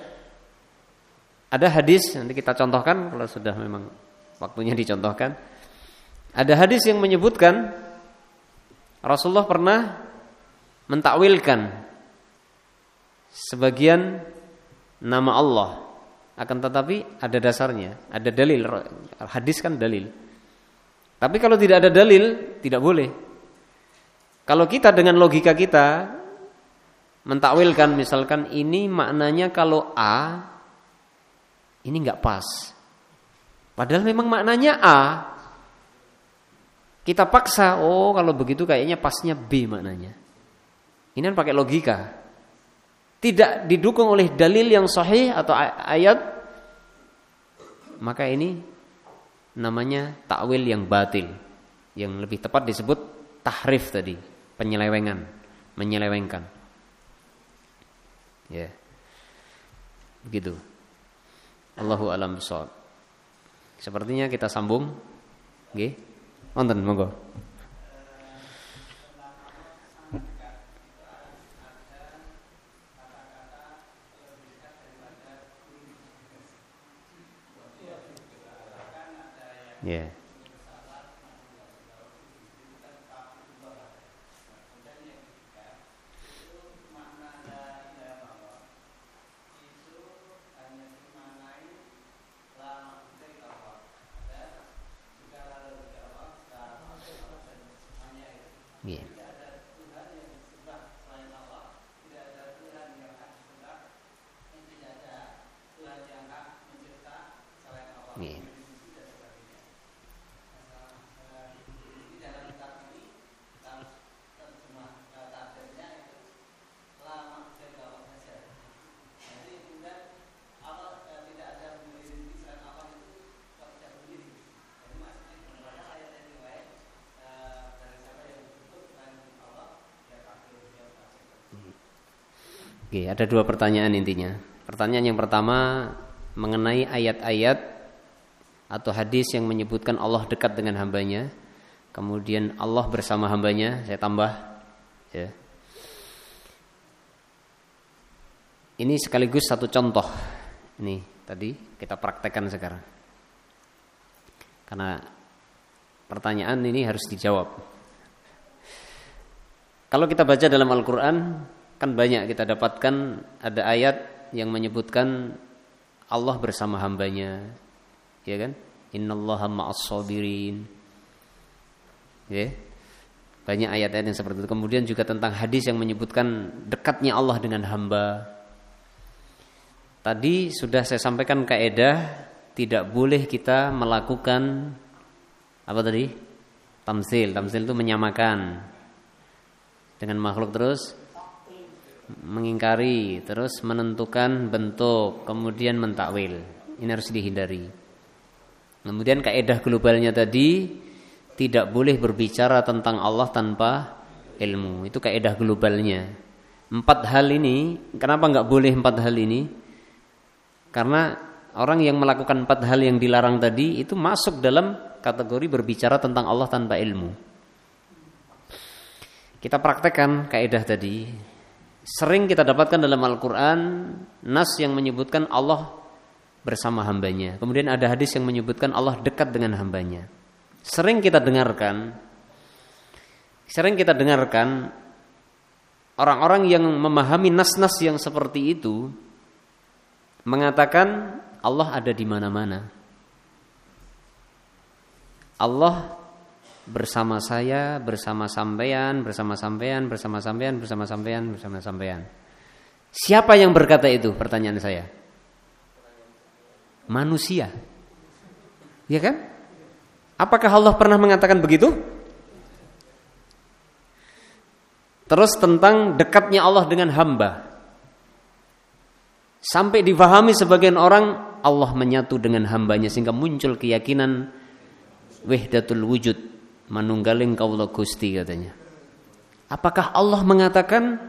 Ada hadis nanti kita contohkan kalau sudah memang waktunya dicontohkan. Ada hadis yang menyebutkan Rasulullah pernah mentakwilkan sebagian nama Allah akan tetapi ada dasarnya, ada dalil. Hadis kan dalil. Tapi kalau tidak ada dalil, tidak boleh. Kalau kita dengan logika kita mentakwilkan misalkan ini maknanya kalau A ini nggak pas. Padahal memang maknanya A. Kita paksa, oh kalau begitu kayaknya pasnya B maknanya. Ini kan pakai logika. Tidak didukung oleh dalil yang sahih atau ayat maka ini namanya takwil yang batil. Yang lebih tepat disebut tahrif tadi, penyelewengan, menyelewengkan. Ya. Begitu. Allahu alam bisawab. Sepertinya kita sambung. Nggih. Wonten monggo. Ya. Iya. Iya. Oke, ada dua pertanyaan intinya. Pertanyaan yang pertama mengenai ayat-ayat atau hadis yang menyebutkan Allah dekat dengan hambanya, kemudian Allah bersama hambanya. Saya tambah, ya. Ini sekaligus satu contoh. Ini tadi kita praktekkan sekarang. Karena pertanyaan ini harus dijawab. Kalau kita baca dalam Al-Quran, kan banyak kita dapatkan ada ayat yang menyebutkan Allah bersama hambanya, ya kan? Innallaha ma'as sabirin. Ya. Banyak ayat-ayat yang seperti itu. Kemudian juga tentang hadis yang menyebutkan dekatnya Allah dengan hamba. Tadi sudah saya sampaikan kaidah tidak boleh kita melakukan apa tadi? Tamsil. Tamsil itu menyamakan dengan makhluk terus mengingkari, terus menentukan bentuk, kemudian mentakwil. Ini harus dihindari. Kemudian kaidah globalnya tadi tidak boleh berbicara tentang Allah tanpa ilmu. Itu kaidah globalnya. Empat hal ini, kenapa nggak boleh empat hal ini? Karena orang yang melakukan empat hal yang dilarang tadi itu masuk dalam kategori berbicara tentang Allah tanpa ilmu. Kita praktekkan kaidah tadi. Sering kita dapatkan dalam Al-Quran nas yang menyebutkan Allah bersama hambanya. Kemudian ada hadis yang menyebutkan Allah dekat dengan hambanya. Sering kita dengarkan, sering kita dengarkan orang-orang yang memahami nas-nas yang seperti itu mengatakan Allah ada di mana-mana. Allah bersama saya, bersama sampean, bersama sampean, bersama sampean, bersama sampean, bersama sampean. Siapa yang berkata itu? Pertanyaan saya. Manusia. Ya kan? Apakah Allah pernah mengatakan begitu? Terus tentang dekatnya Allah dengan hamba. Sampai difahami sebagian orang Allah menyatu dengan hambanya sehingga muncul keyakinan wahdatul wujud manunggaling kaulah Gusti katanya. Apakah Allah mengatakan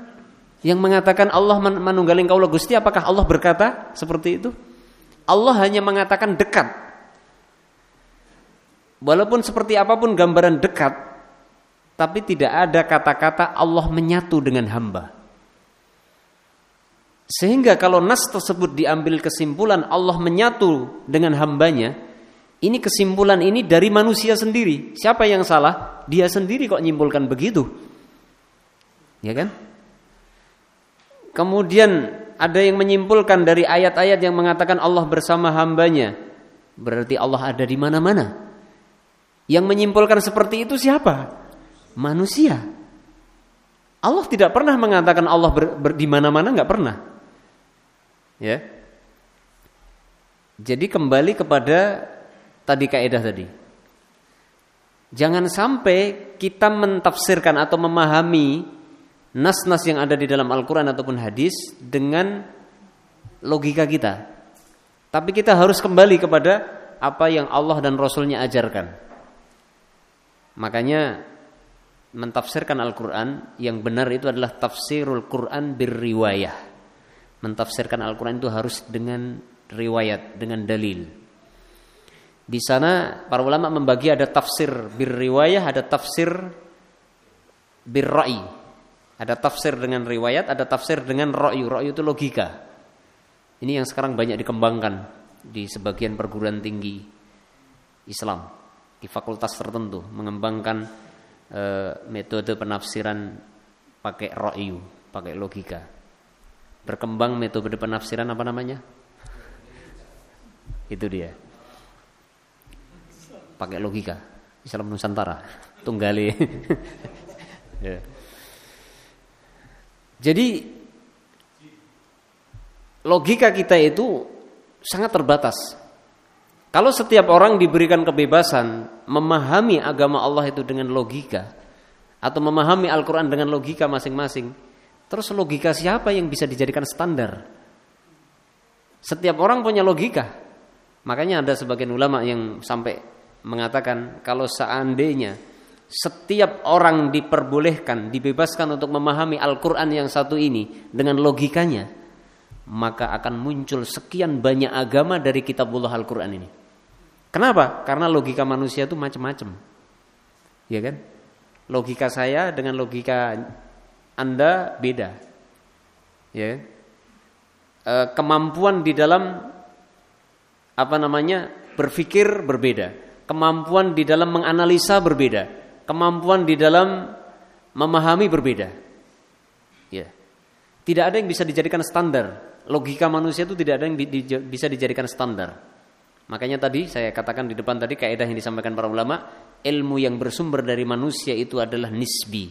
yang mengatakan Allah manunggaling kaulah Gusti apakah Allah berkata seperti itu? Allah hanya mengatakan dekat. Walaupun seperti apa pun gambaran dekat tapi tidak ada kata-kata Allah menyatu dengan hamba. Sehingga kalau nas tersebut diambil kesimpulan Allah menyatu dengan hambanya, ini kesimpulan ini dari manusia sendiri. Siapa yang salah? Dia sendiri kok nyimpulkan begitu. Ya kan? Kemudian ada yang menyimpulkan dari ayat-ayat yang mengatakan Allah bersama hambanya. Berarti Allah ada di mana-mana. Yang menyimpulkan seperti itu siapa? Manusia. Allah tidak pernah mengatakan Allah ber, ber, di mana-mana, nggak pernah. Ya. Jadi kembali kepada tadi kaidah tadi. Jangan sampai kita mentafsirkan atau memahami nas-nas yang ada di dalam Al-Qur'an ataupun hadis dengan logika kita. Tapi kita harus kembali kepada apa yang Allah dan Rasulnya ajarkan. Makanya mentafsirkan Al-Quran yang benar itu adalah tafsirul Quran birriwayah. Mentafsirkan Al-Quran itu harus dengan riwayat, dengan dalil. Di sana para ulama membagi ada tafsir birriwayah, ada tafsir birra'i. Ada tafsir dengan riwayat, ada tafsir dengan ra'yu. Ra'yu itu logika. Ini yang sekarang banyak dikembangkan di sebagian perguruan tinggi Islam di fakultas tertentu mengembangkan e, metode penafsiran pakai ra'yu, pakai logika. Berkembang metode penafsiran apa namanya? Itu dia. Pakai logika. Islam Nusantara, tunggali. ya. Jadi logika kita itu sangat terbatas. Kalau setiap orang diberikan kebebasan memahami agama Allah itu dengan logika atau memahami Al-Qur'an dengan logika masing-masing, terus logika siapa yang bisa dijadikan standar? Setiap orang punya logika. Makanya ada sebagian ulama yang sampai mengatakan kalau seandainya setiap orang diperbolehkan, dibebaskan untuk memahami Al-Qur'an yang satu ini dengan logikanya, maka akan muncul sekian banyak agama dari kitabullah Al-Qur'an ini. Kenapa? Karena logika manusia itu macam-macam. Ya kan? Logika saya dengan logika Anda beda. Ya. E, kemampuan di dalam apa namanya? berpikir berbeda. Kemampuan di dalam menganalisa berbeda. Kemampuan di dalam memahami berbeda. Ya. Tidak ada yang bisa dijadikan standar. Logika manusia itu tidak ada yang bisa dijadikan standar. Makanya tadi saya katakan di depan tadi kaidah yang disampaikan para ulama, ilmu yang bersumber dari manusia itu adalah nisbi,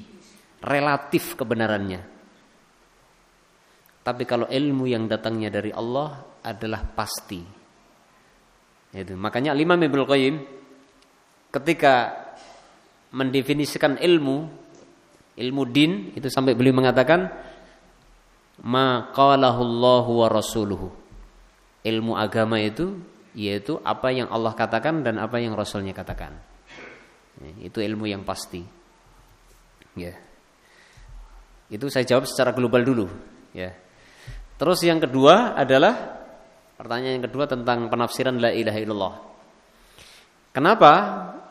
relatif kebenarannya. Tapi kalau ilmu yang datangnya dari Allah adalah pasti. Itu. Makanya Imam Ibnu Qayyim ketika mendefinisikan ilmu, ilmu din itu sampai beliau mengatakan ma qalahu wa rasuluhu. Ilmu agama itu yaitu apa yang Allah katakan dan apa yang Rasulnya katakan. Ya, itu ilmu yang pasti. Ya. Itu saya jawab secara global dulu. Ya. Terus yang kedua adalah pertanyaan yang kedua tentang penafsiran la ilaha illallah. Kenapa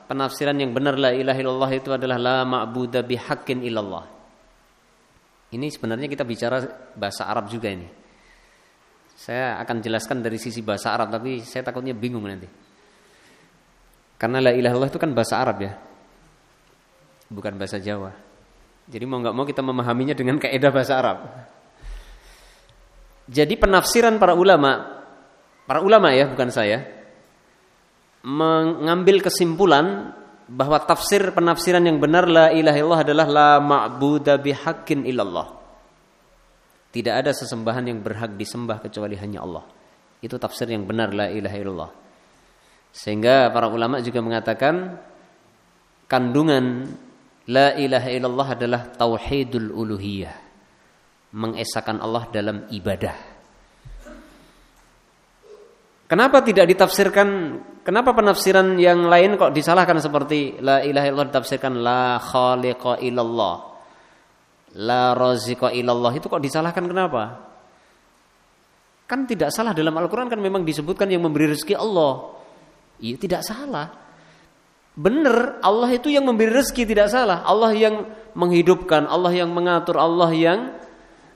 penafsiran yang benar la ilaha illallah itu adalah la ma'budu bihaqqin illallah. Ini sebenarnya kita bicara bahasa Arab juga ini. Saya akan jelaskan dari sisi bahasa Arab tapi saya takutnya bingung nanti. Karena la ilaha illallah itu kan bahasa Arab ya. Bukan bahasa Jawa. Jadi mau nggak mau kita memahaminya dengan kaidah bahasa Arab. Jadi penafsiran para ulama, para ulama ya bukan saya, mengambil kesimpulan bahwa tafsir penafsiran yang benar la ilaha illallah adalah la ma'budu bihaqqin illallah. Tidak ada sesembahan yang berhak disembah kecuali hanya Allah. Itu tafsir yang benar la ilaha illallah. Sehingga para ulama juga mengatakan kandungan la ilaha illallah adalah tauhidul uluhiyah. Mengesahkan Allah dalam ibadah. Kenapa tidak ditafsirkan Kenapa penafsiran yang lain kok disalahkan seperti la ilaha illallah ditafsirkan la khaliqa illallah la razika ilallah itu kok disalahkan kenapa? Kan tidak salah dalam Al-Qur'an kan memang disebutkan yang memberi rezeki Allah. Iya tidak salah. Benar Allah itu yang memberi rezeki tidak salah. Allah yang menghidupkan, Allah yang mengatur, Allah yang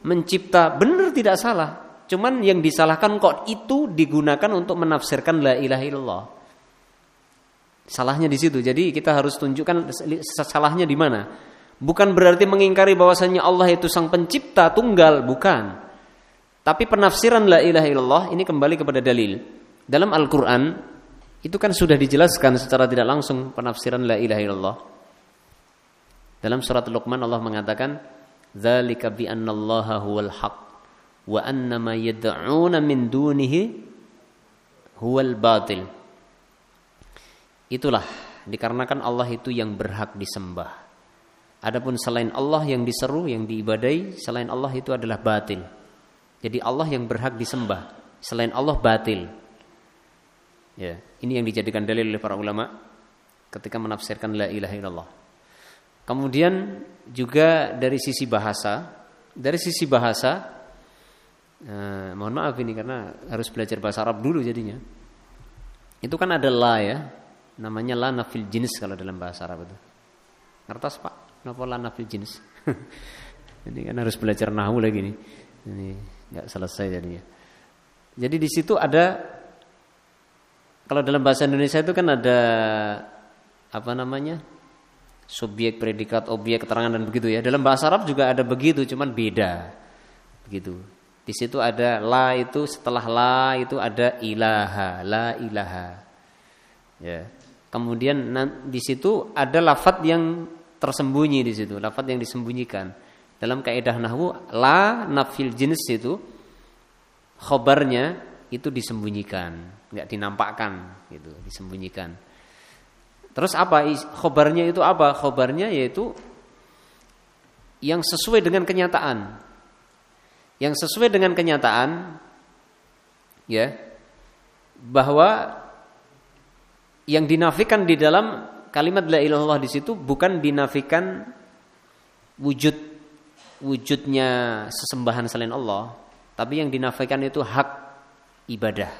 mencipta. Benar tidak salah. Cuman yang disalahkan kok itu digunakan untuk menafsirkan la ilaha illallah. Salahnya di situ. Jadi kita harus tunjukkan salahnya di mana. Bukan berarti mengingkari bahwasanya Allah itu sang pencipta tunggal, bukan. Tapi penafsiran la ilaha illallah ini kembali kepada dalil. Dalam Al-Qur'an itu kan sudah dijelaskan secara tidak langsung penafsiran la ilaha illallah. Dalam surat Luqman Allah mengatakan, "Dzalika bi annallaha huwal haq wa anna ma yad'una min dunihi huwal batil." Itulah dikarenakan Allah itu yang berhak disembah Adapun selain Allah yang diseru, yang diibadai, selain Allah itu adalah batil. Jadi Allah yang berhak disembah, selain Allah batil. Ya, ini yang dijadikan dalil oleh para ulama ketika menafsirkan la ilaha illallah. Kemudian juga dari sisi bahasa, dari sisi bahasa, eh, mohon maaf ini karena harus belajar bahasa Arab dulu jadinya. Itu kan ada la ya, namanya la nafil jenis kalau dalam bahasa Arab itu. Ngertas pak? Kenapa la nafil jenis? ini kan harus belajar nahu lagi nih. Ini nggak selesai jadinya. Jadi di situ ada kalau dalam bahasa Indonesia itu kan ada apa namanya? subjek, predikat, objek, keterangan dan begitu ya. Dalam bahasa Arab juga ada begitu, cuman beda. Begitu. Di situ ada la itu setelah la itu ada ilaha, la ilaha. Ya. Kemudian di situ ada lafat yang tersembunyi di situ, lafat yang disembunyikan. Dalam kaidah nahwu la nafil jenis itu khobarnya itu disembunyikan, nggak dinampakkan gitu, disembunyikan. Terus apa khobarnya itu apa? Khobarnya yaitu yang sesuai dengan kenyataan. Yang sesuai dengan kenyataan ya bahwa yang dinafikan di dalam kalimat la ilaha di situ bukan dinafikan wujud wujudnya sesembahan selain Allah, tapi yang dinafikan itu hak ibadah.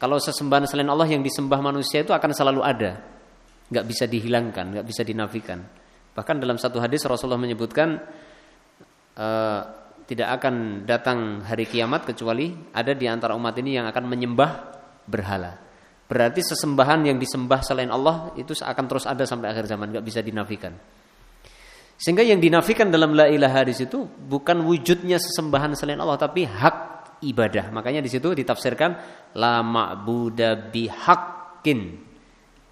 Kalau sesembahan selain Allah yang disembah manusia itu akan selalu ada, nggak bisa dihilangkan, nggak bisa dinafikan. Bahkan dalam satu hadis Rasulullah menyebutkan uh, tidak akan datang hari kiamat kecuali ada di antara umat ini yang akan menyembah berhala. Berarti sesembahan yang disembah selain Allah itu akan terus ada sampai akhir zaman, nggak bisa dinafikan. Sehingga yang dinafikan dalam la ilaha di situ bukan wujudnya sesembahan selain Allah, tapi hak ibadah. Makanya di situ ditafsirkan la ma'buda bihaqqin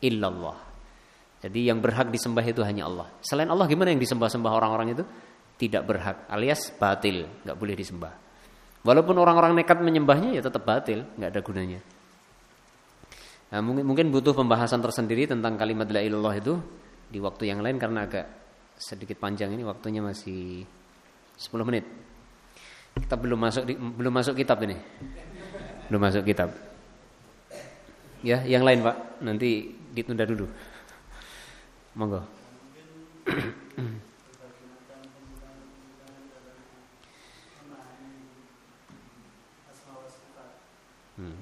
illallah. Jadi yang berhak disembah itu hanya Allah. Selain Allah gimana yang disembah-sembah orang-orang itu? Tidak berhak alias batil, nggak boleh disembah. Walaupun orang-orang nekat menyembahnya ya tetap batil, nggak ada gunanya. Nah, mungkin mungkin butuh pembahasan tersendiri tentang kalimat la ilallah itu di waktu yang lain karena agak sedikit panjang ini waktunya masih 10 menit. Kita belum masuk di, belum masuk kitab ini. Belum masuk kitab. Ya, yang lain, Pak. Nanti ditunda dulu. Monggo. Hmm.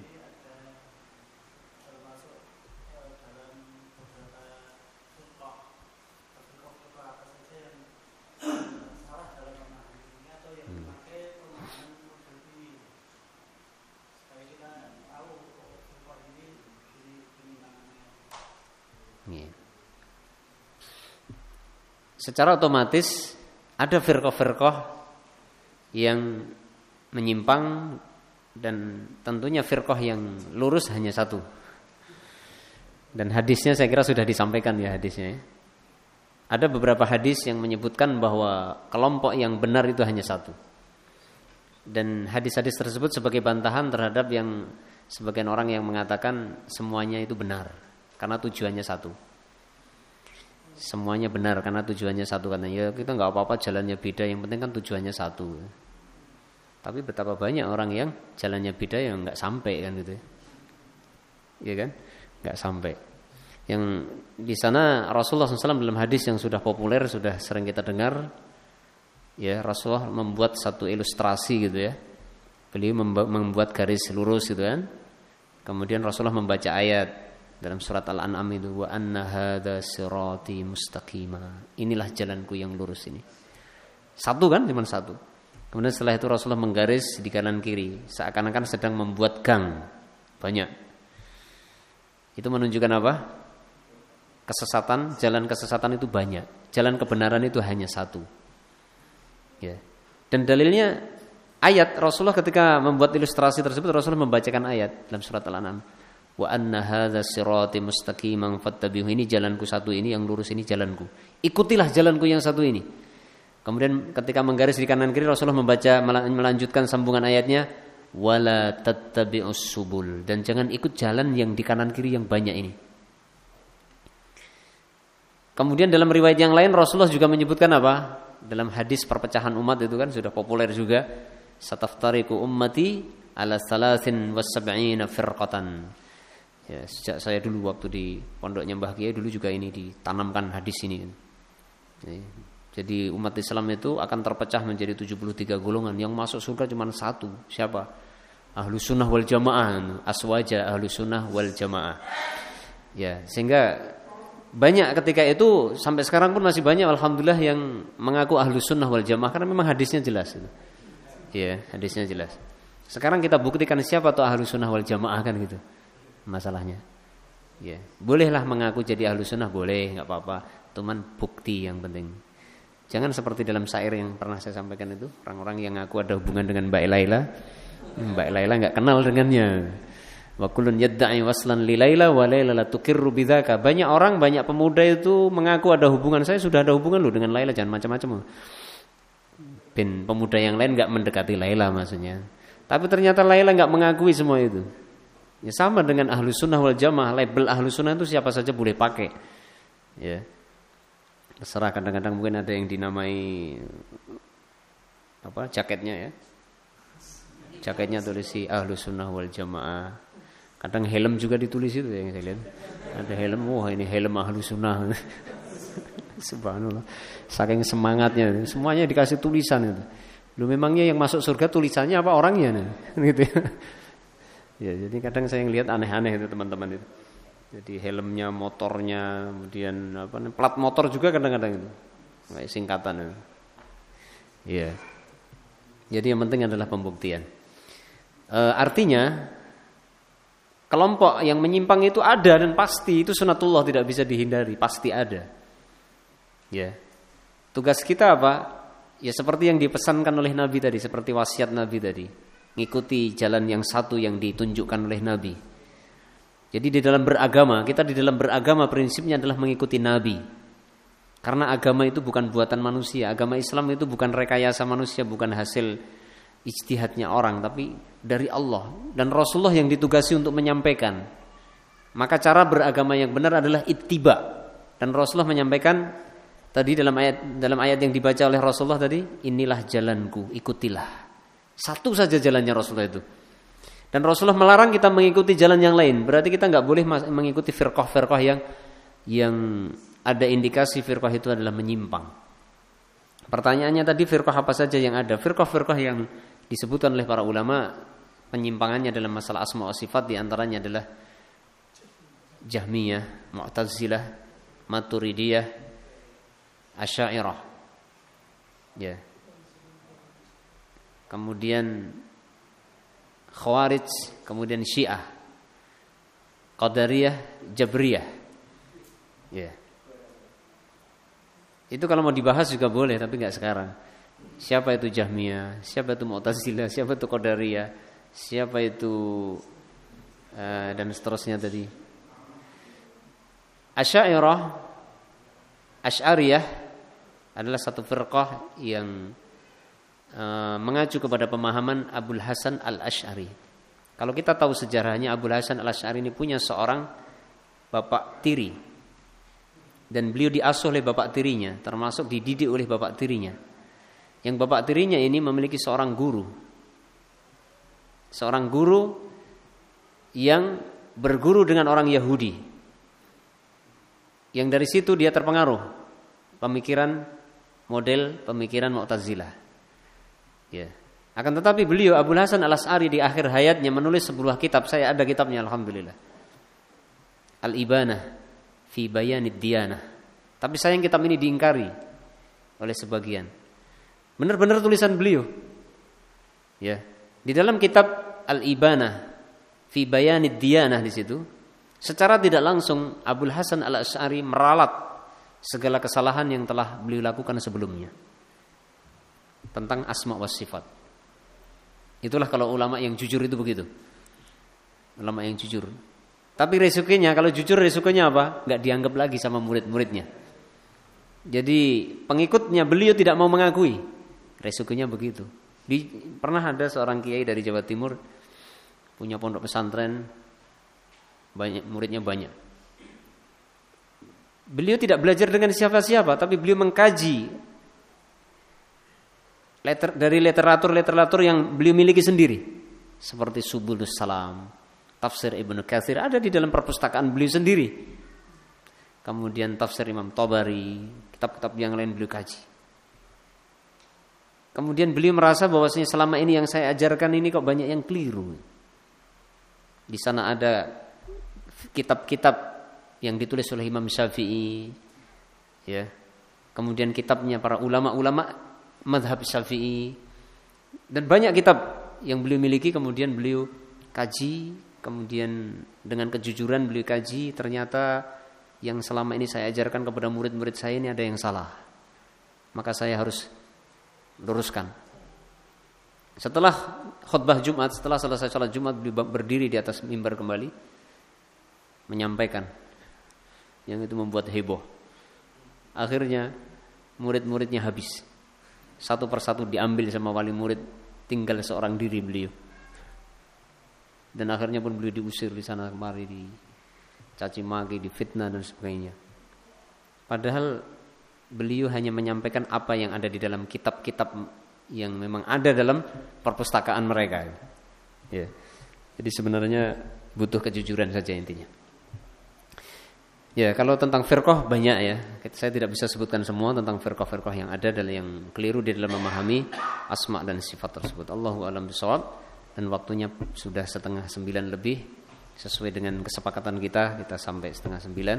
Iya. Secara otomatis ada firqah-firqah yang menyimpang dan tentunya firqah yang lurus hanya satu. Dan hadisnya saya kira sudah disampaikan ya hadisnya. ya. Ada beberapa hadis yang menyebutkan bahwa kelompok yang benar itu hanya satu. Dan hadis-hadis tersebut sebagai bantahan terhadap yang sebagian orang yang mengatakan semuanya itu benar karena tujuannya satu. Semuanya benar karena tujuannya satu karena ya kita nggak apa-apa jalannya beda yang penting kan tujuannya satu. Tapi betapa banyak orang yang jalannya beda yang nggak sampai kan gitu. Iya kan? Nggak sampai. Yang di sana Rasulullah SAW dalam hadis yang sudah populer sudah sering kita dengar ya Rasulullah membuat satu ilustrasi gitu ya. Beliau membuat garis lurus gitu kan. Kemudian Rasulullah membaca ayat dalam surat Al-An'am itu wa anna hadza sirati mustaqima. Inilah jalanku yang lurus ini. Satu kan cuma satu. Kemudian setelah itu Rasulullah menggaris di kanan kiri seakan-akan sedang membuat gang. Banyak. Itu menunjukkan apa? Kesesatan, jalan kesesatan itu banyak. Jalan kebenaran itu hanya satu. Ya. Dan dalilnya ayat Rasulullah ketika membuat ilustrasi tersebut Rasulullah membacakan ayat dalam surat Al-An'am wa anna hadza sirati mustaqiman fattabi'uhu ini jalanku satu ini yang lurus ini jalanku. Ikutilah jalanku yang satu ini. Kemudian ketika menggaris di kanan kiri Rasulullah membaca melanjutkan sambungan ayatnya wala tattabi'us subul. Dan jangan ikut jalan yang di kanan kiri yang banyak ini. Kemudian dalam riwayat yang lain Rasulullah juga menyebutkan apa? Dalam hadis perpecahan umat itu kan sudah populer juga sataftariku ummati ala salasin was sab'ina firqatan Ya, sejak saya dulu waktu di pondoknya Mbah Kiai dulu juga ini ditanamkan hadis ini. Ya, Jadi umat Islam itu akan terpecah menjadi 73 golongan. Yang masuk surga cuma satu. Siapa? Ahlu sunnah wal jamaah. Aswaja ahlu sunnah wal jamaah. Ya, sehingga banyak ketika itu sampai sekarang pun masih banyak alhamdulillah yang mengaku ahlu sunnah wal jamaah karena memang hadisnya jelas itu. Ya, hadisnya jelas. Sekarang kita buktikan siapa tuh ahlu sunnah wal jamaah kan gitu. Masalahnya. Ya, bolehlah mengaku jadi ahlu sunnah boleh, nggak apa-apa. Cuman bukti yang penting. Jangan seperti dalam syair yang pernah saya sampaikan itu, orang-orang yang ngaku ada hubungan dengan Mbak Laila. Mbak Laila nggak kenal dengannya. Wa yadda'i waslan Laila Laila la tuqirru bidzaka. Banyak orang, banyak pemuda itu mengaku ada hubungan. Saya sudah ada hubungan loh dengan Laila, jangan macam-macam. Ben pemuda yang lain nggak mendekati Laila maksudnya. Tapi ternyata Laila nggak mengakui semua itu. Ya sama dengan ahlu sunnah wal jamaah. Label ahlu sunnah itu siapa saja boleh pakai. Ya. Terserah kadang-kadang mungkin ada yang dinamai apa jaketnya ya. Jaketnya tulis si ahlu sunnah wal jamaah. Kadang helm juga ditulis itu yang saya lihat. Ada helm, wah ini helm ahlu sunnah. Subhanallah. Saking semangatnya, semuanya dikasih tulisan itu. Lu memangnya yang masuk surga tulisannya apa orangnya? Gitu ya. Ya, jadi kadang saya lihat aneh-aneh itu teman-teman itu. Jadi helmnya, motornya, kemudian apa nih, plat motor juga kadang-kadang itu. Kayak singkatan itu. Iya. Jadi yang penting adalah pembuktian. E, artinya kelompok yang menyimpang itu ada dan pasti itu sunatullah tidak bisa dihindari, pasti ada. Ya. Tugas kita apa? Ya seperti yang dipesankan oleh Nabi tadi, seperti wasiat Nabi tadi. Ngikuti jalan yang satu yang ditunjukkan oleh Nabi. Jadi di dalam beragama, kita di dalam beragama prinsipnya adalah mengikuti Nabi. Karena agama itu bukan buatan manusia, agama Islam itu bukan rekayasa manusia, bukan hasil ijtihadnya orang, tapi dari Allah dan Rasulullah yang ditugasi untuk menyampaikan. Maka cara beragama yang benar adalah ittiba. Dan Rasulullah menyampaikan tadi dalam ayat dalam ayat yang dibaca oleh Rasulullah tadi, inilah jalanku, ikutilah. Satu saja jalannya Rasulullah itu. Dan Rasulullah melarang kita mengikuti jalan yang lain. Berarti kita nggak boleh mengikuti firqah-firqah yang yang ada indikasi firqah itu adalah menyimpang. Pertanyaannya tadi firqah apa saja yang ada? Firqah-firqah yang disebutkan oleh para ulama penyimpangannya dalam masalah asma wa sifat di antaranya adalah Jahmiyah, Mu'tazilah, Maturidiyah, Asy'ariyah. Ya. Kemudian Khawarij, kemudian Syiah. Qadariyah, Jabriyah. Ya. Itu kalau mau dibahas juga boleh tapi nggak sekarang. Siapa itu Jahmiyah? Siapa itu Mu'tazilah? Siapa itu Qadariyah? Siapa itu uh, dan seterusnya tadi. Asy'ariyah Asy'ariyah adalah satu firqah yang uh, mengacu kepada pemahaman Abdul Hasan Al-Asy'ari. Kalau kita tahu sejarahnya Abdul Hasan Al-Asy'ari ini punya seorang bapak tiri dan beliau diasuh oleh bapak tirinya, termasuk dididik oleh bapak tirinya. Yang bapak tirinya ini memiliki seorang guru. Seorang guru yang berguru dengan orang Yahudi. Yang dari situ dia terpengaruh pemikiran model pemikiran Mu'tazilah. Ya. Akan tetapi beliau Abu Hasan Al As'ari di akhir hayatnya menulis sebuah kitab. Saya ada kitabnya alhamdulillah. Al Ibanah fi Bayanid Diyanah. Tapi sayang kitab ini diingkari oleh sebagian. Benar-benar tulisan beliau. Ya. Di dalam kitab Al Ibanah fi Bayanid Diyanah di situ Secara tidak langsung Abdul Hasan al Ashari meralat segala kesalahan yang telah beliau lakukan sebelumnya tentang asma wa sifat. Itulah kalau ulama yang jujur itu begitu. Ulama yang jujur. Tapi resikonya kalau jujur resikonya apa? Gak dianggap lagi sama murid-muridnya. Jadi pengikutnya beliau tidak mau mengakui. Resikonya begitu. Di, pernah ada seorang kiai dari Jawa Timur punya pondok pesantren banyak muridnya banyak. Beliau tidak belajar dengan siapa-siapa, tapi beliau mengkaji letter, dari literatur-literatur yang beliau miliki sendiri, seperti Subulus Salam, tafsir Ibnu Katsir ada di dalam perpustakaan beliau sendiri. Kemudian tafsir Imam Tabari, kitab-kitab yang lain beliau kaji. Kemudian beliau merasa bahwasanya selama ini yang saya ajarkan ini kok banyak yang keliru. Di sana ada kitab-kitab yang ditulis oleh Imam Syafi'i, ya. Kemudian kitabnya para ulama-ulama madhab Syafi'i. Dan banyak kitab yang beliau miliki. Kemudian beliau kaji. Kemudian dengan kejujuran beliau kaji. Ternyata yang selama ini saya ajarkan kepada murid-murid saya ini ada yang salah. Maka saya harus luruskan. Setelah khutbah Jumat setelah selesai sholat Jumat beliau berdiri di atas mimbar kembali menyampaikan. Yang itu membuat heboh. Akhirnya murid-muridnya habis satu persatu diambil sama wali murid tinggal seorang diri beliau. Dan akhirnya pun beliau diusir di sana kemari di caci maki di fitnah dan sebagainya. Padahal beliau hanya menyampaikan apa yang ada di dalam kitab-kitab yang memang ada dalam perpustakaan mereka. Ya. Jadi sebenarnya butuh kejujuran saja intinya Ya, kalau tentang firqah banyak ya. Saya tidak bisa sebutkan semua tentang firqah-firqah yang ada dan yang keliru di dalam memahami asma dan sifat tersebut. Allahu a'lam bishawab. Dan waktunya sudah setengah sembilan lebih sesuai dengan kesepakatan kita kita sampai setengah sembilan.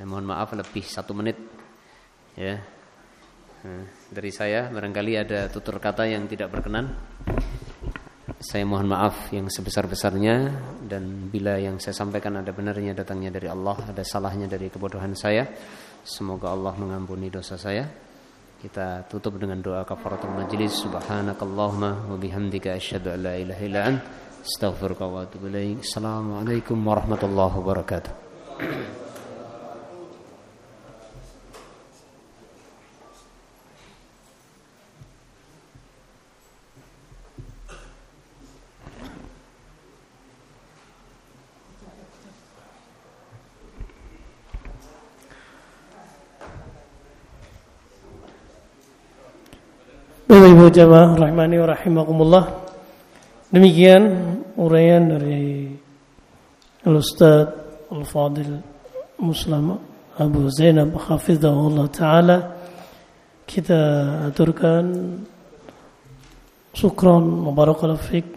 Ya, mohon maaf lebih satu menit ya. Nah, dari saya barangkali ada tutur kata yang tidak berkenan. Saya mohon maaf yang sebesar-besarnya dan bila yang saya sampaikan ada benarnya datangnya dari Allah, ada salahnya dari kebodohan saya. Semoga Allah mengampuni dosa saya. Kita tutup dengan doa kafaratul majlis. Subhanakallahumma wa bihamdika asyhadu an la ilaha illa ant. Assalamualaikum warahmatullahi wabarakatuh. Bapak Ibu jamaah rahimani wa rahimakumullah. Demikian uraian dari Al-Ustaz Al-Fadil Muslim Abu Zainab Hafizahullah Ta'ala Kita aturkan Syukran wa barakallahu fiqh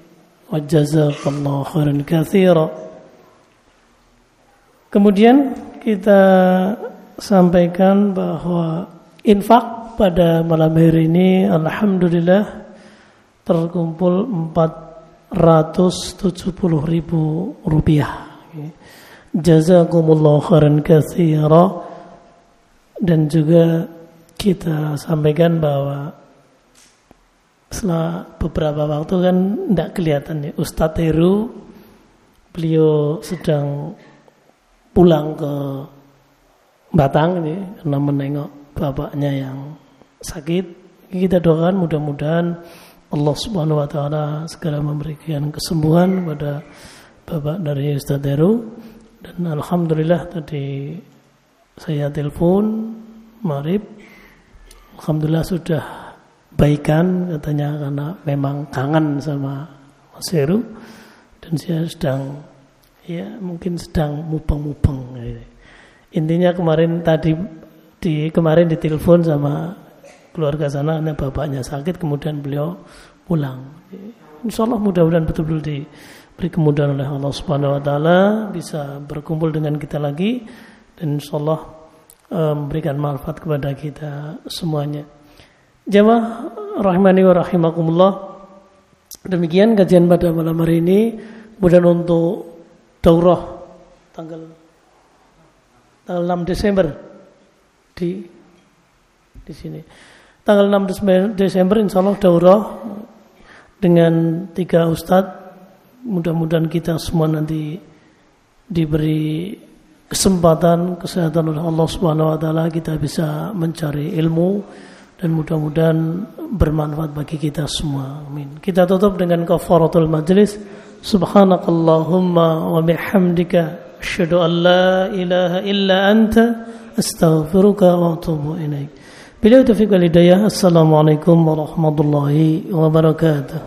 Wa jazakallahu khairan kathira Kemudian kita sampaikan bahwa infak pada malam hari ini Alhamdulillah terkumpul 470 ribu rupiah. Jazakumullah khairan kathira dan juga kita sampaikan bahwa setelah beberapa waktu kan tidak kelihatan ya Ustadz Heru beliau sedang pulang ke Batang ini karena menengok bapaknya yang sakit kita doakan mudah-mudahan Allah Subhanahu wa taala segera memberikan kesembuhan kepada Bapak dari Ustaz dan alhamdulillah tadi saya telepon Marib. Alhamdulillah sudah baikan katanya karena memang kangen sama Mas Heru. Dan saya sedang ya mungkin sedang mupeng-mupeng intinya kemarin tadi di kemarin ditelepon sama keluarga sana karena bapaknya sakit kemudian beliau pulang. Insya Allah mudah-mudahan betul-betul diberi kemudahan oleh Allah Subhanahu Wa Taala bisa berkumpul dengan kita lagi dan Insya Allah eh, memberikan manfaat kepada kita semuanya. Jamaah rahimani wa rahimakumullah demikian kajian pada malam hari ini. Kemudian untuk daurah tanggal tanggal 6 Desember di di sini. Tanggal 6 Desember insya Allah daurah dengan tiga ustadz. Mudah-mudahan kita semua nanti diberi kesempatan kesehatan oleh Allah Subhanahu wa taala kita bisa mencari ilmu dan mudah-mudahan bermanfaat bagi kita semua. Amin. Kita tutup dengan kafaratul majlis. Subhanakallahumma wa bihamdika asyhadu an ilaha illa anta astaghfiruka wa atubu ilaika. توفيق والهداية السلام عليكم ورحمة الله وبركاته